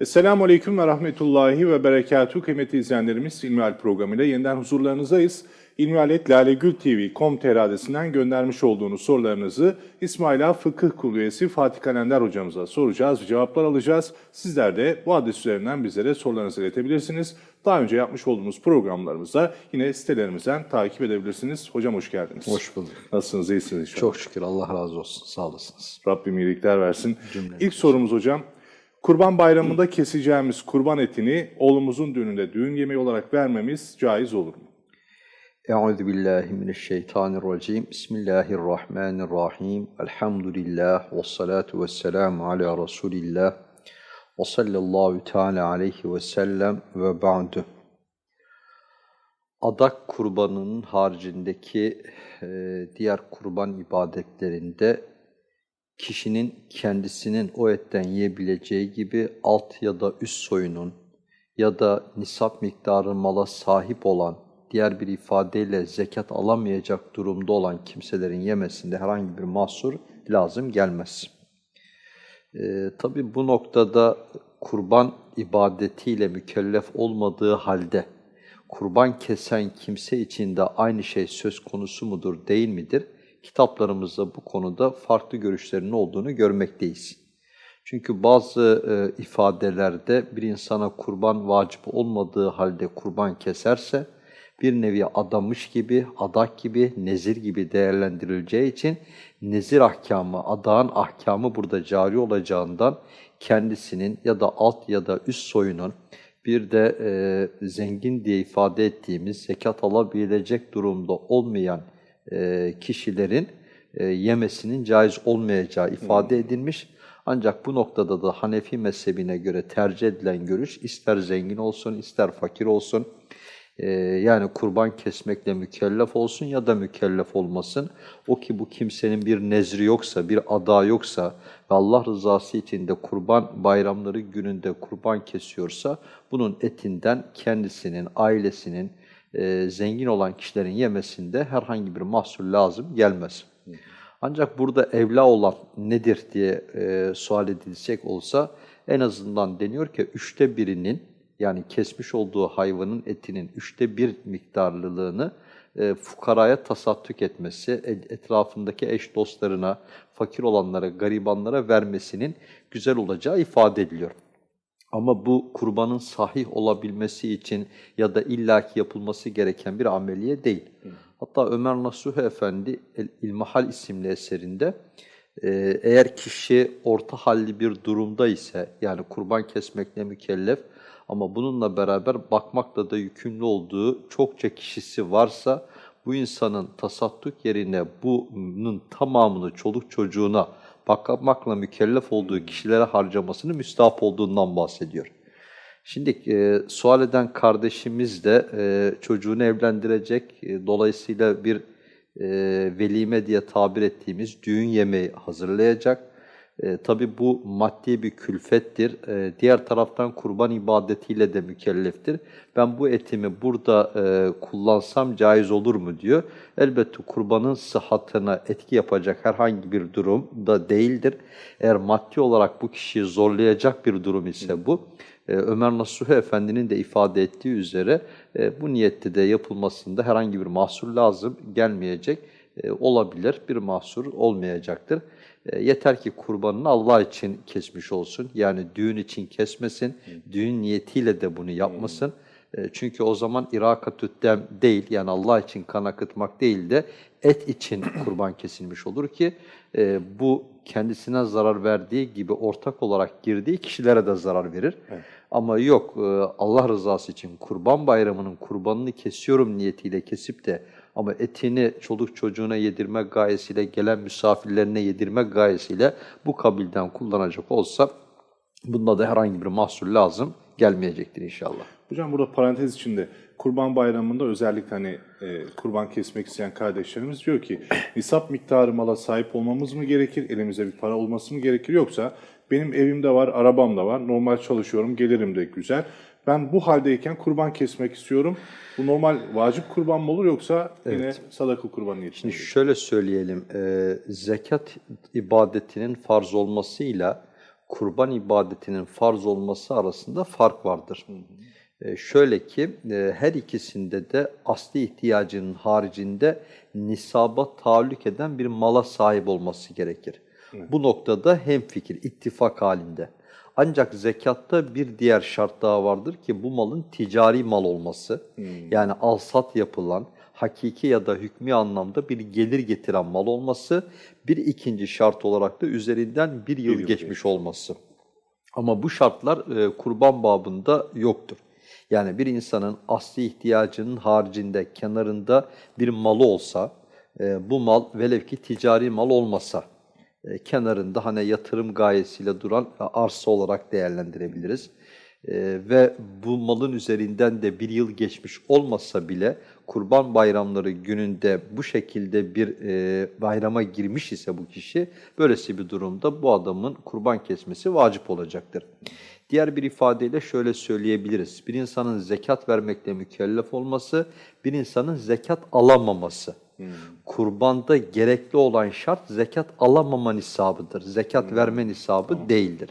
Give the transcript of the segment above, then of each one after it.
Esselamu Aleyküm ve Rahmetullahi ve Berekatuhu kıymetli izleyenlerimiz İlmihal programıyla yeniden huzurlarınızdayız. İlmihaletlalegültv.com.tr adresinden göndermiş olduğunuz sorularınızı İsmaila Fıkıh Kurulu üyesi Fatih Kalender hocamıza soracağız ve cevaplar alacağız. Sizler de bu adres üzerinden bizlere sorularınızı iletebilirsiniz. Daha önce yapmış olduğumuz programlarımızda yine sitelerimizden takip edebilirsiniz. Hocam hoş geldiniz. Hoş bulduk. Nasılsınız? İyisiniz. Çok şükür Allah razı olsun. Sağ olasınız. Rabbim iyilikler versin. İlk sorumuz hocam. Kurban bayramında keseceğimiz kurban etini oğlumuzun düğününde düğün yemeği olarak vermemiz caiz olur mu? Euzu billahi mineşşeytanirracim. Bismillahirrahmanirrahim. Elhamdülillah ve salatu vesselam ala Resulillah. Ve sallallahu teala aleyhi ve sellem ve ba'du. Adak kurbanının haricindeki e, diğer kurban ibadetlerinde kişinin kendisinin o etten yiyebileceği gibi alt ya da üst soyunun ya da nisap miktarı mala sahip olan, diğer bir ifadeyle zekat alamayacak durumda olan kimselerin yemesinde herhangi bir mahsur lazım gelmez. Ee, Tabi bu noktada kurban ibadetiyle mükellef olmadığı halde kurban kesen kimse için de aynı şey söz konusu mudur değil midir? Kitaplarımızda bu konuda farklı görüşlerin olduğunu görmekteyiz. Çünkü bazı e, ifadelerde bir insana kurban vacip olmadığı halde kurban keserse, bir nevi adamış gibi, adak gibi, nezir gibi değerlendirileceği için nezir ahkamı, adağın ahkamı burada cari olacağından kendisinin ya da alt ya da üst soyunun bir de e, zengin diye ifade ettiğimiz zekat alabilecek durumda olmayan e, kişilerin e, yemesinin caiz olmayacağı ifade edilmiş. Ancak bu noktada da Hanefi mezhebine göre tercih edilen görüş ister zengin olsun ister fakir olsun e, yani kurban kesmekle mükellef olsun ya da mükellef olmasın. O ki bu kimsenin bir nezri yoksa, bir ada yoksa ve Allah rızası için de kurban bayramları gününde kurban kesiyorsa bunun etinden kendisinin, ailesinin, e, zengin olan kişilerin yemesinde herhangi bir mahsul lazım gelmez. Ancak burada evla olan nedir diye e, sual edilecek olsa en azından deniyor ki üçte birinin yani kesmiş olduğu hayvanın etinin üçte bir miktarlılığını e, fukaraya tasattük etmesi, etrafındaki eş dostlarına, fakir olanlara, garibanlara vermesinin güzel olacağı ifade ediliyor. Ama bu kurbanın sahih olabilmesi için ya da illaki yapılması gereken bir ameliye değil. Hı. Hatta Ömer Nasuh Efendi El İlmihal isimli eserinde e, eğer kişi orta halli bir durumda ise yani kurban kesmekle mükellef ama bununla beraber bakmakla da yükümlü olduğu çokça kişisi varsa bu insanın tasadduk yerine bunun tamamını çoluk çocuğuna bakmakla mükellef olduğu kişilere harcamasını müstahap olduğundan bahsediyor. Şimdi e, sual eden kardeşimiz de e, çocuğunu evlendirecek, e, dolayısıyla bir e, velime diye tabir ettiğimiz düğün yemeği hazırlayacak. E, Tabi bu maddi bir külfettir. E, diğer taraftan kurban ibadetiyle de mükelleftir. Ben bu etimi burada e, kullansam caiz olur mu diyor. Elbette kurbanın sıhhatına etki yapacak herhangi bir durum da değildir. Eğer maddi olarak bu kişiyi zorlayacak bir durum ise bu. E, Ömer Nasuhi Efendi'nin de ifade ettiği üzere e, bu niyette de yapılmasında herhangi bir mahsur lazım gelmeyecek e, olabilir. Bir mahsur olmayacaktır. E, yeter ki kurbanını Allah için kesmiş olsun. Yani düğün için kesmesin, düğün niyetiyle de bunu yapmasın. E, çünkü o zaman irakatüddem değil, yani Allah için kan akıtmak değil de et için kurban kesilmiş olur ki e, bu kendisine zarar verdiği gibi ortak olarak girdiği kişilere de zarar verir. Evet. Ama yok Allah rızası için kurban bayramının kurbanını kesiyorum niyetiyle kesip de ama etini çoluk çocuğuna yedirme gayesiyle, gelen misafirlerine yedirme gayesiyle bu kabilden kullanacak olsa bunda da herhangi bir mahsul lazım gelmeyecektir inşallah. Hocam burada parantez içinde Kurban Bayramı'nda özellikle hani e, kurban kesmek isteyen kardeşlerimiz diyor ki nisap miktarı mala sahip olmamız mı gerekir, elimizde bir para olması mı gerekir yoksa benim evimde var, arabam da var, normal çalışıyorum, gelirim de güzel. Ben bu haldeyken kurban kesmek istiyorum. Bu normal vacip kurban mı olur yoksa yine evet. sadaka kurban niyetinde Şimdi şöyle söyleyelim, e, zekat ibadetinin farz olmasıyla kurban ibadetinin farz olması arasında fark vardır. E, şöyle ki e, her ikisinde de asli ihtiyacının haricinde nisaba tahallük eden bir mala sahip olması gerekir. Bu noktada hemfikir, ittifak halinde. Ancak zekatta bir diğer şart daha vardır ki bu malın ticari mal olması. Yani alsat yapılan, hakiki ya da hükmü anlamda bir gelir getiren mal olması. Bir ikinci şart olarak da üzerinden bir yıl yıl geçmiş olması. Ama bu şartlar e, kurban babında yoktur. Yani bir insanın asli ihtiyacının haricinde, kenarında bir malı olsa, e, bu mal velev ki ticari mal olmasa, kenarında hani yatırım gayesiyle duran e, arsa olarak değerlendirebiliriz. E, ve bu malın üzerinden de bir yıl geçmiş olmasa bile kurban bayramları gününde bu şekilde bir e, bayrama girmiş ise bu kişi, böylesi bir durumda bu adamın kurban kesmesi vacip olacaktır. Diğer bir ifadeyle şöyle söyleyebiliriz. Bir insanın zekat vermekle mükellef olması, bir insanın zekat alamaması. Kurbanda gerekli olan şart zekat alamama nisabıdır. Zekat verme nisabı değildir.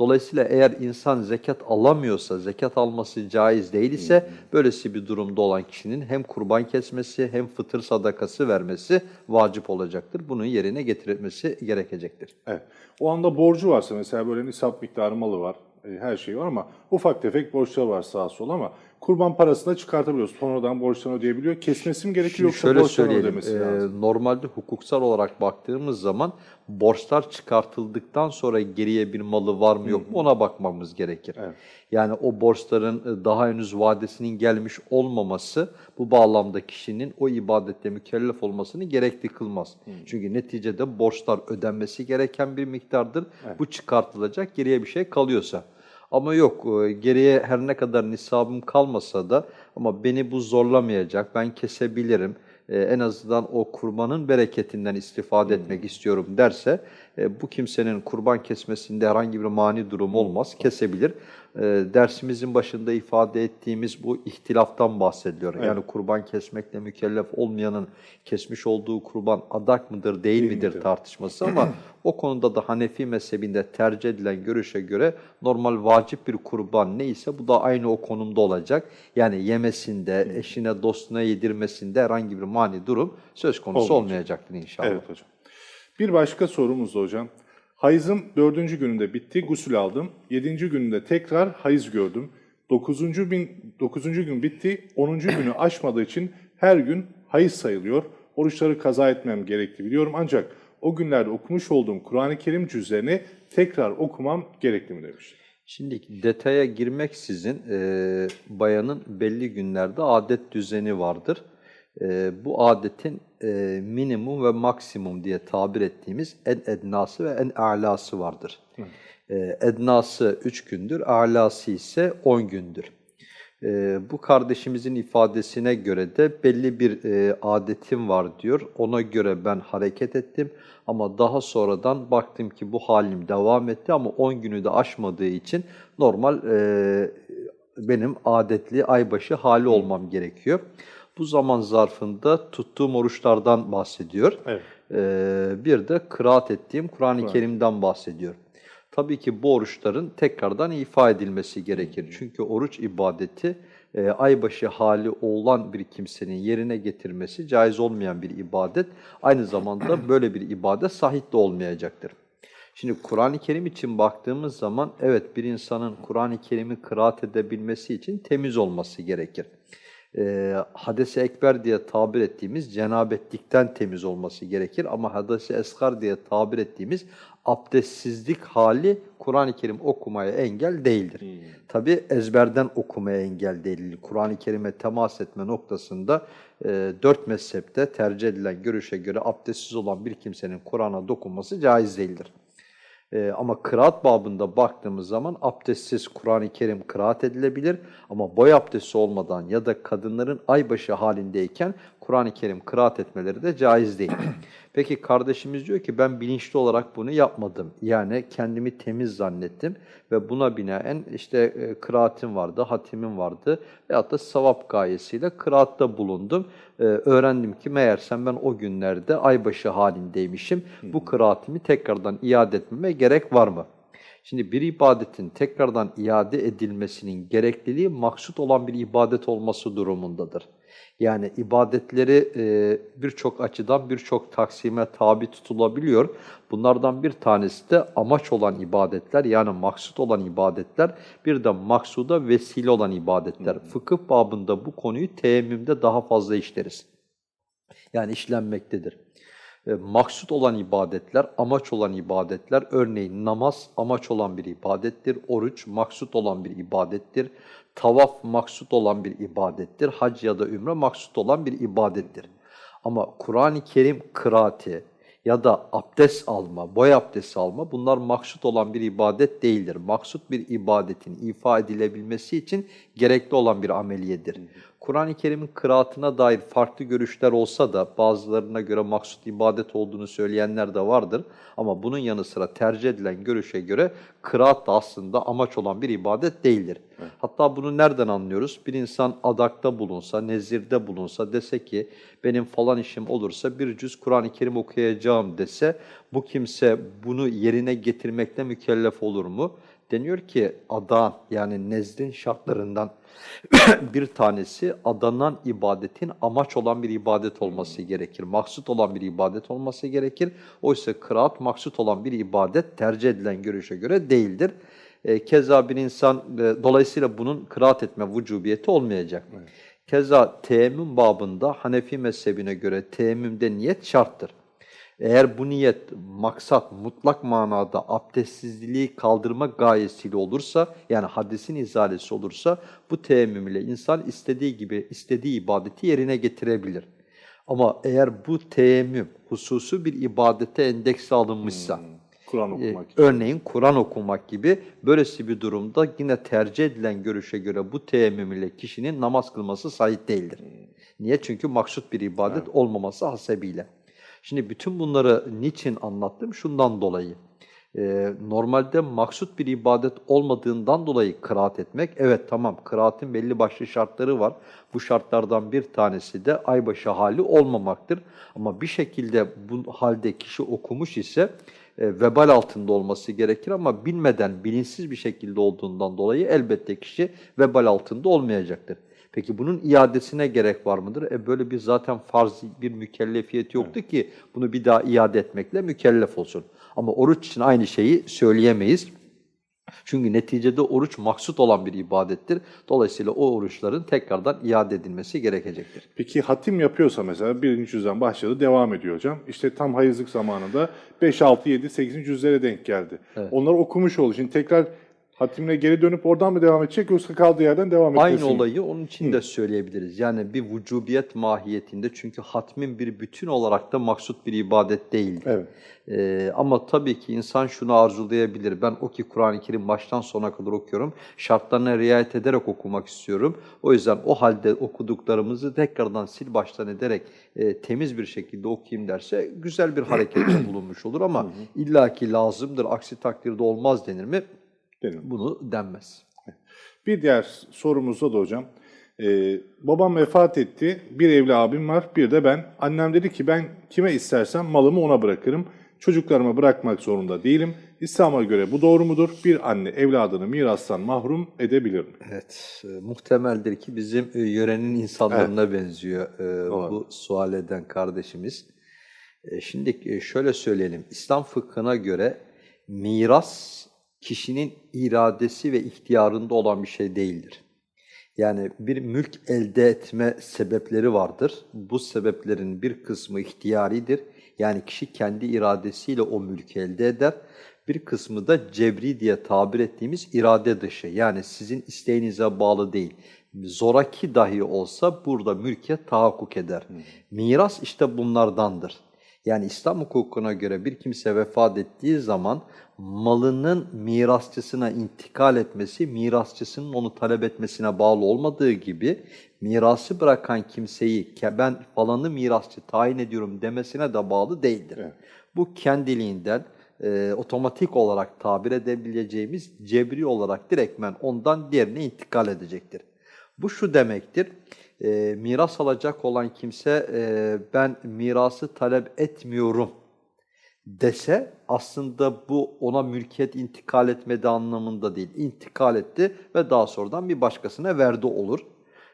Dolayısıyla eğer insan zekat alamıyorsa, zekat alması caiz değil ise böylesi bir durumda olan kişinin hem kurban kesmesi hem fıtır sadakası vermesi vacip olacaktır. Bunun yerine getirilmesi gerekecektir. Evet. O anda borcu varsa mesela böyle nisap miktarı malı var, e, her şey var ama ufak tefek borçları var sağa sola ama kurban parasını da çıkartabiliyoruz. Sonradan borçlarını ödeyebiliyor. Kesmesi mi gerekiyor yoksa şöyle söyleyelim, ödemesi e, lazım? normalde hukuksal olarak baktığımız zaman borçlar çıkartıldıktan sonra geriye bir malı var mı yok mu ona bakmamız gerekir. Evet. Yani o borçların e, daha henüz vadesinin gelmiş olmaması bu bağlamda kişinin o ibadette mükellef olmasını gerekli kılmaz. Çünkü neticede borçlar ödenmesi gereken bir miktardır. Bu çıkartılacak geriye bir şey kalıyorsa. Ama yok e, geriye her ne kadar nisabım kalmasa da ama beni bu zorlamayacak, ben kesebilirim, e, en azından o kurbanın bereketinden istifade etmek istiyorum derse bu kimsenin kurban kesmesinde herhangi bir mani durum olmaz, kesebilir. E, Dersimizin başında ifade ettiğimiz bu ihtilaftan bahsediliyor. Yani kurban kesmekle mükellef olmayanın kesmiş olduğu kurban adak mıdır değil, midir midir? tartışması ama o konuda da Hanefi mezhebinde tercih edilen görüşe göre normal vacip bir kurban neyse bu da aynı o konumda olacak. Yani yemesinde, eşine, dostuna yedirmesinde herhangi bir mani durum söz konusu Olmayacak. olmayacaktır inşallah. Evet hocam. Bir başka sorumuz da hocam. Hayızım dördüncü gününde bitti, gusül aldım. Yedinci gününde tekrar hayız gördüm. Dokuzuncu, bin, dokuzuncu gün bitti, onuncu günü aşmadığı için her gün hayız sayılıyor. Oruçları kaza etmem gerekli biliyorum ancak o günlerde okumuş olduğum Kur'an-ı Kerim cüzlerini tekrar okumam gerekli mi demiş. Şimdi detaya girmeksizin e, bayanın belli günlerde adet düzeni vardır. E, bu adetin e, minimum ve maksimum diye tabir ettiğimiz en ednası ve en a'lası vardır. E, ednası 3 gündür, a'lası ise 10 gündür. E, bu kardeşimizin ifadesine göre de belli bir e, adetim var diyor. Ona göre ben hareket ettim ama daha sonradan baktım ki bu halim devam etti ama 10 günü de aşmadığı için normal e, benim adetli aybaşı hali olmam gerekiyor. Bu zaman zarfında tuttuğum oruçlardan bahsediyor. Evet. E, bir de kıraat ettiğim Kur'an-ı Kerim'den bahsediyor. Tabii ki bu oruçların tekrardan ifa edilmesi gerekir. Çünkü oruç ibadeti e, aybaşı hali olan bir kimsenin yerine getirmesi caiz olmayan bir ibadet. Aynı zamanda böyle bir ibadet sahih de olmayacaktır. Şimdi Kur'an-ı Kerim için baktığımız zaman evet bir insanın Kur'an-ı Kerim'i kıraat edebilmesi için temiz olması gerekir. E, hadesi ekber diye tabir ettiğimiz cenabetlikten temiz olması gerekir ama hadesi esgar diye tabir ettiğimiz abdestsizlik hali Kur'an-ı Kerim okumaya engel değildir. Tabi ezberden okumaya engel değildir. Kur'an-ı Kerim'e temas etme noktasında e, dört mezhepte tercih edilen görüşe göre abdestsiz olan bir kimsenin Kur'an'a dokunması caiz değildir. Ee, ama kıraat babında baktığımız zaman abdestsiz Kur'an-ı Kerim kıraat edilebilir. Ama boy abdesti olmadan ya da kadınların aybaşı halindeyken Kur'an-ı Kerim kıraat etmeleri de caiz değil. Peki kardeşimiz diyor ki ben bilinçli olarak bunu yapmadım. Yani kendimi temiz zannettim ve buna binaen işte e, kıraatim vardı, hatimim vardı veyahut da savap gayesiyle kıraatta bulundum. Ee, öğrendim ki meğersem ben o günlerde aybaşı halindeymişim. Bu kıraatimi tekrardan iade etmeme gerek var mı? Şimdi bir ibadetin tekrardan iade edilmesinin gerekliliği maksut olan bir ibadet olması durumundadır. Yani ibadetleri e, birçok açıdan birçok taksime tabi tutulabiliyor. Bunlardan bir tanesi de amaç olan ibadetler yani maksut olan ibadetler bir de maksuda vesile olan ibadetler. Fıkıh babında bu konuyu teyemmümde daha fazla işleriz. Yani işlenmektedir. E, maksut olan ibadetler, amaç olan ibadetler, örneğin namaz amaç olan bir ibadettir, oruç maksut olan bir ibadettir, tavaf maksut olan bir ibadettir, hac ya da ümre maksut olan bir ibadettir. Ama Kur'an-ı Kerim kıraati ya da abdest alma, boy abdesti alma bunlar maksut olan bir ibadet değildir. Maksut bir ibadetin ifa edilebilmesi için gerekli olan bir ameliyedir. Kur'an-ı Kerim'in kıraatına dair farklı görüşler olsa da bazılarına göre maksut ibadet olduğunu söyleyenler de vardır. Ama bunun yanı sıra tercih edilen görüşe göre kıraat da aslında amaç olan bir ibadet değildir. Hatta bunu nereden anlıyoruz? Bir insan adakta bulunsa, nezirde bulunsa, dese ki benim falan işim olursa bir cüz Kur'an-ı Kerim okuyacağım dese bu kimse bunu yerine getirmekle mükellef olur mu? Deniyor ki adan yani nezdin şartlarından bir tanesi adanan ibadetin amaç olan bir ibadet olması gerekir. Maksut olan bir ibadet olması gerekir. Oysa kıraat maksut olan bir ibadet tercih edilen görüşe göre değildir. E, keza bir insan, e, dolayısıyla bunun kıraat etme vücubiyeti olmayacak. Keza teyemmüm babında Hanefi mezhebine göre teyemmümde niyet şarttır. Eğer bu niyet maksat mutlak manada abdestsizliği kaldırma gayesiyle olursa yani hadisin izalesi olursa bu teyemmüm ile insan istediği gibi istediği ibadeti yerine getirebilir. Ama eğer bu teyemmüm hususu bir ibadete endeks alınmışsa Kur'an e, okumak için. örneğin Kur'an okumak gibi böylesi bir durumda yine tercih edilen görüşe göre bu teyemmüm ile kişinin namaz kılması sahih değildir. Niye? Çünkü maksut bir ibadet olmaması hasebiyle. Şimdi bütün bunları niçin anlattım? Şundan dolayı. Ee, normalde maksut bir ibadet olmadığından dolayı kıraat etmek, evet tamam kıraatin belli başlı şartları var. Bu şartlardan bir tanesi de aybaşı hali olmamaktır. Ama bir şekilde bu halde kişi okumuş ise e, vebal altında olması gerekir ama bilmeden, bilinçsiz bir şekilde olduğundan dolayı elbette kişi vebal altında olmayacaktır. Peki bunun iadesine gerek var mıdır? E böyle bir zaten farz bir mükellefiyet yoktu ki bunu bir daha iade etmekle mükellef olsun. Ama oruç için aynı şeyi söyleyemeyiz. Çünkü neticede oruç maksut olan bir ibadettir. Dolayısıyla o oruçların tekrardan iade edilmesi gerekecektir. Peki hatim yapıyorsa mesela birinci cüzden başladı devam ediyor hocam. İşte tam hayızlık zamanında 5, 6, 7, 8. cüzlere denk geldi. Onları okumuş oldu. Şimdi tekrar hatimle geri dönüp oradan mı devam edecek yoksa kaldığı yerden devam etmesi Aynı olayı onun için de söyleyebiliriz. Yani bir vücubiyet mahiyetinde çünkü hatmin bir bütün olarak da maksut bir ibadet değildir. Evet. Ee, ama tabii ki insan şunu arzulayabilir. Ben o ki Kur'an-ı Kerim baştan sona kadar okuyorum. Şartlarına riayet ederek okumak istiyorum. O yüzden o halde okuduklarımızı tekrardan sil baştan ederek e, temiz bir şekilde okuyayım derse güzel bir harekette bulunmuş olur ama illaki lazımdır, aksi takdirde olmaz denir mi? Dedim. Bunu denmez. Bir diğer sorumuzda da hocam. Ee, babam vefat etti. Bir evli abim var, bir de ben. Annem dedi ki ben kime istersem malımı ona bırakırım. Çocuklarıma bırakmak zorunda değilim. İslam'a göre bu doğru mudur? Bir anne evladını mirastan mahrum edebilir mi? Evet, e, muhtemeldir ki bizim e, yörenin insanlarına benziyor e, bu sual eden kardeşimiz. E, şimdi e, şöyle söyleyelim, İslam fıkhına göre miras kişinin iradesi ve ihtiyarında olan bir şey değildir. Yani bir mülk elde etme sebepleri vardır. Bu sebeplerin bir kısmı ihtiyaridir. Yani kişi kendi iradesiyle o mülkü elde eder. Bir kısmı da cebri diye tabir ettiğimiz irade dışı. Yani sizin isteğinize bağlı değil. Zoraki dahi olsa burada mülke tahakkuk eder. Miras işte bunlardandır. Yani İslam hukukuna göre bir kimse vefat ettiği zaman malının mirasçısına intikal etmesi, mirasçısının onu talep etmesine bağlı olmadığı gibi mirası bırakan kimseyi "Ke- ben falanı mirasçı tayin ediyorum demesine de bağlı değildir. Evet. Bu kendiliğinden e, otomatik olarak tabir edebileceğimiz cebri olarak direktmen ondan diğerine intikal edecektir. Bu şu demektir, e, miras alacak olan kimse e, ben mirası talep etmiyorum dese aslında bu ona mülkiyet intikal etmedi anlamında değil. İntikal etti ve daha sonradan bir başkasına verdi olur.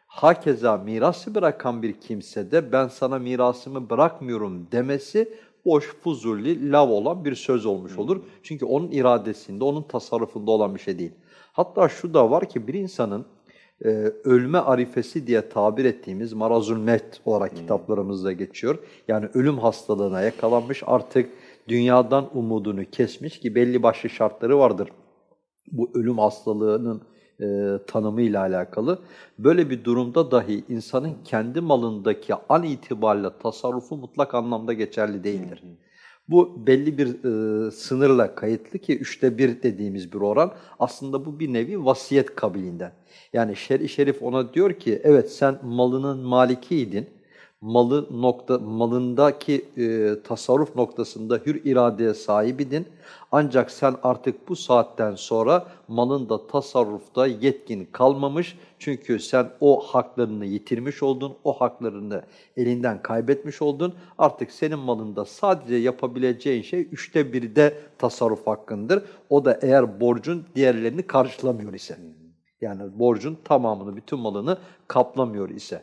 Hakeza mirası bırakan bir kimse de ben sana mirasımı bırakmıyorum demesi boş, fuzuli, lav olan bir söz olmuş olur. Çünkü onun iradesinde, onun tasarrufunda olan bir şey değil. Hatta şu da var ki bir insanın e, ölme arifesi diye tabir ettiğimiz marazul met olarak kitaplarımızda geçiyor. Yani ölüm hastalığına yakalanmış artık dünyadan umudunu kesmiş ki belli başlı şartları vardır bu ölüm hastalığının e, tanımıyla alakalı. Böyle bir durumda dahi insanın kendi malındaki an itibariyle tasarrufu mutlak anlamda geçerli değildir. Bu belli bir e, sınırla kayıtlı ki üçte bir dediğimiz bir oran. Aslında bu bir nevi vasiyet kabilinden. Yani şer şerif ona diyor ki evet sen malının malikiydin. Malı nokta malındaki e, tasarruf noktasında hür iradeye sahibidin. Ancak sen artık bu saatten sonra malında tasarrufta yetkin kalmamış. Çünkü sen o haklarını yitirmiş oldun, o haklarını elinden kaybetmiş oldun. Artık senin malında sadece yapabileceğin şey üçte birde tasarruf hakkındır. O da eğer borcun diğerlerini karşılamıyor ise. Yani borcun tamamını, bütün malını kaplamıyor ise.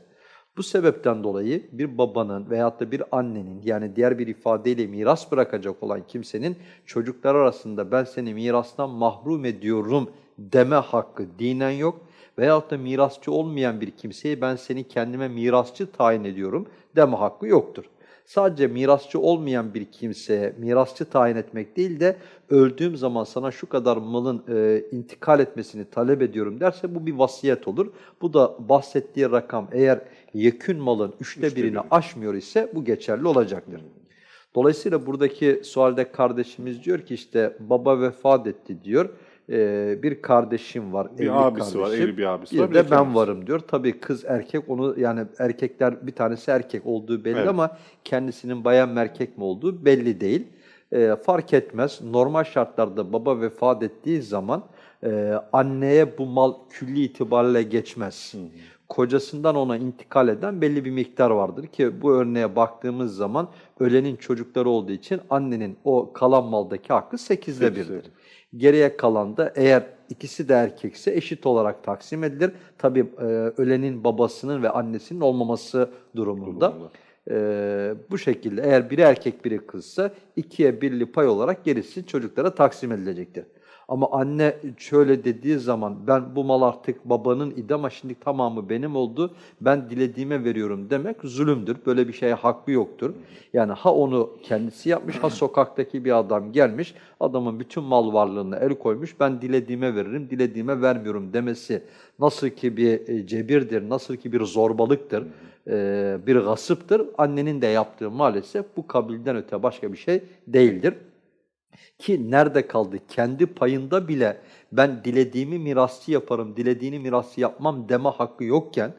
Bu sebepten dolayı bir babanın veyahut da bir annenin yani diğer bir ifadeyle miras bırakacak olan kimsenin çocuklar arasında ben seni mirastan mahrum ediyorum deme hakkı dinen yok. Veyahut da mirasçı olmayan bir kimseye ben seni kendime mirasçı tayin ediyorum deme hakkı yoktur. Sadece mirasçı olmayan bir kimseye mirasçı tayin etmek değil de öldüğüm zaman sana şu kadar malın e, intikal etmesini talep ediyorum derse bu bir vasiyet olur. Bu da bahsettiği rakam eğer yekün malın üçte, Üçte birini biri. aşmıyor ise bu geçerli olacaktır. Dolayısıyla buradaki sualde kardeşimiz diyor ki işte baba vefat etti diyor. Ee, bir kardeşim var, Bir abisi var, kardeşim. evli bir abisi bir var, bir de ben varım diyor. Tabii kız erkek onu yani erkekler bir tanesi erkek olduğu belli Evet. ama kendisinin bayan mı erkek mi olduğu belli değil. Ee, fark etmez. Normal şartlarda baba vefat ettiği zaman e, anneye bu mal külli itibariyle geçmez. Kocasından ona intikal eden belli bir miktar vardır ki bu örneğe baktığımız zaman ölenin çocukları olduğu için annenin o kalan maldaki hakkı sekizde birdir. Geriye kalan da eğer ikisi de erkekse eşit olarak taksim edilir. Tabii e, ölenin babasının ve annesinin olmaması durumunda. Durumunda. E, bu şekilde eğer biri erkek biri kızsa ikiye birli pay olarak gerisi çocuklara taksim edilecektir. Ama anne şöyle dediği zaman ben bu mal artık babanın idi ama şimdi tamamı benim oldu. Ben dilediğime veriyorum demek zulümdür. Böyle bir şeye hakkı yoktur. Yani ha onu kendisi yapmış ha sokaktaki bir adam gelmiş adamın bütün mal varlığına el koymuş. Ben dilediğime veririm, dilediğime vermiyorum demesi nasıl ki bir e, cebirdir, nasıl ki bir zorbalıktır, e, bir gasıptır. Annenin de yaptığı maalesef bu kabilden öte başka bir şey değildir. Ki nerede kaldı? Kendi payında bile ben dilediğimi mirasçı yaparım, dilediğini mirasçı yapmam deme hakkı yokken,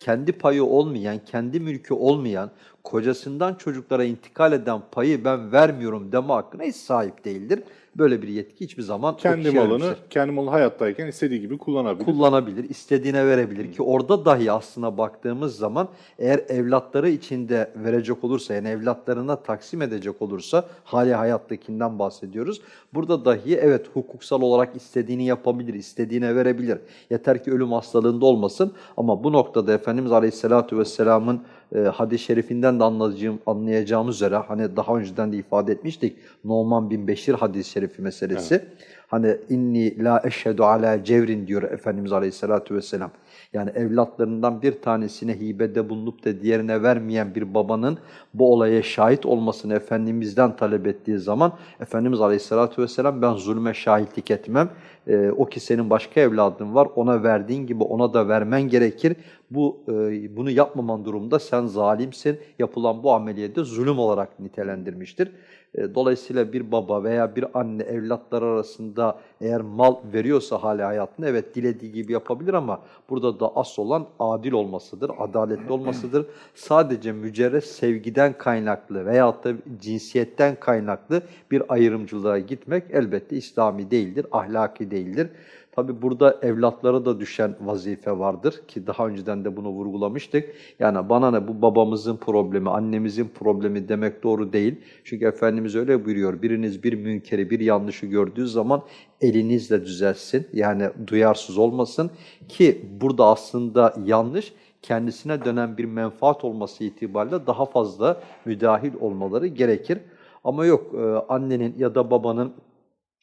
kendi payı olmayan, kendi mülkü olmayan, kocasından çocuklara intikal eden payı ben vermiyorum deme hakkına hiç sahip değildir. Böyle bir yetki hiçbir zaman Kendi malını, verilmiştir kendi malı hayattayken istediği gibi kullanabilir. kullanabilir, istediğine verebilir ki orada dahi aslına baktığımız zaman eğer evlatları içinde verecek olursa yani evlatlarına taksim edecek olursa hali hayattakinden bahsediyoruz. Burada dahi evet hukuksal olarak istediğini yapabilir, istediğine verebilir. Yeter ki ölüm hastalığında olmasın ama bu noktada Efendimiz Aleyhisselatü Vesselam'ın e, hadis-i şerifinden de anlayacağım, anlayacağımız üzere hani daha önceden de ifade etmiştik Numan bin Beşir hadis-i şerifi meselesi. Hani inni la eşhedü ala cevrin diyor Efendimiz Aleyhisselatü Vesselam. Yani evlatlarından bir tanesine hibede bulunup da diğerine vermeyen bir babanın bu olaya şahit olmasını Efendimiz'den talep ettiği zaman Efendimiz Aleyhisselatü Vesselam ben zulme şahitlik etmem. Ee, o ki senin başka evladın var ona verdiğin gibi ona da vermen gerekir. Bu e, Bunu yapmaman durumda sen zalimsin. Yapılan bu ameliyede zulüm olarak nitelendirmiştir. E, Dolayısıyla bir baba veya bir anne evlatlar arasında eğer mal veriyorsa hali hayatında evet dilediği gibi yapabilir ama burada da asıl olan adil olmasıdır, adaletli olmasıdır. Sadece mücerret sevgiden kaynaklı veyahut da cinsiyetten kaynaklı bir ayrımcılığa gitmek elbette İslami değildir, ahlaki değildir. Tabi burada evlatlara da düşen vazife vardır ki daha önceden de bunu vurgulamıştık. Yani bana ne bu babamızın problemi, annemizin problemi demek doğru değil. Çünkü Efendimiz öyle buyuruyor. Biriniz bir münkeri, bir yanlışı gördüğü zaman elinizle düzelsin. Yani duyarsız olmasın ki burada aslında yanlış kendisine dönen bir menfaat olması itibariyle daha fazla müdahil olmaları gerekir. Ama yok e, annenin ya da babanın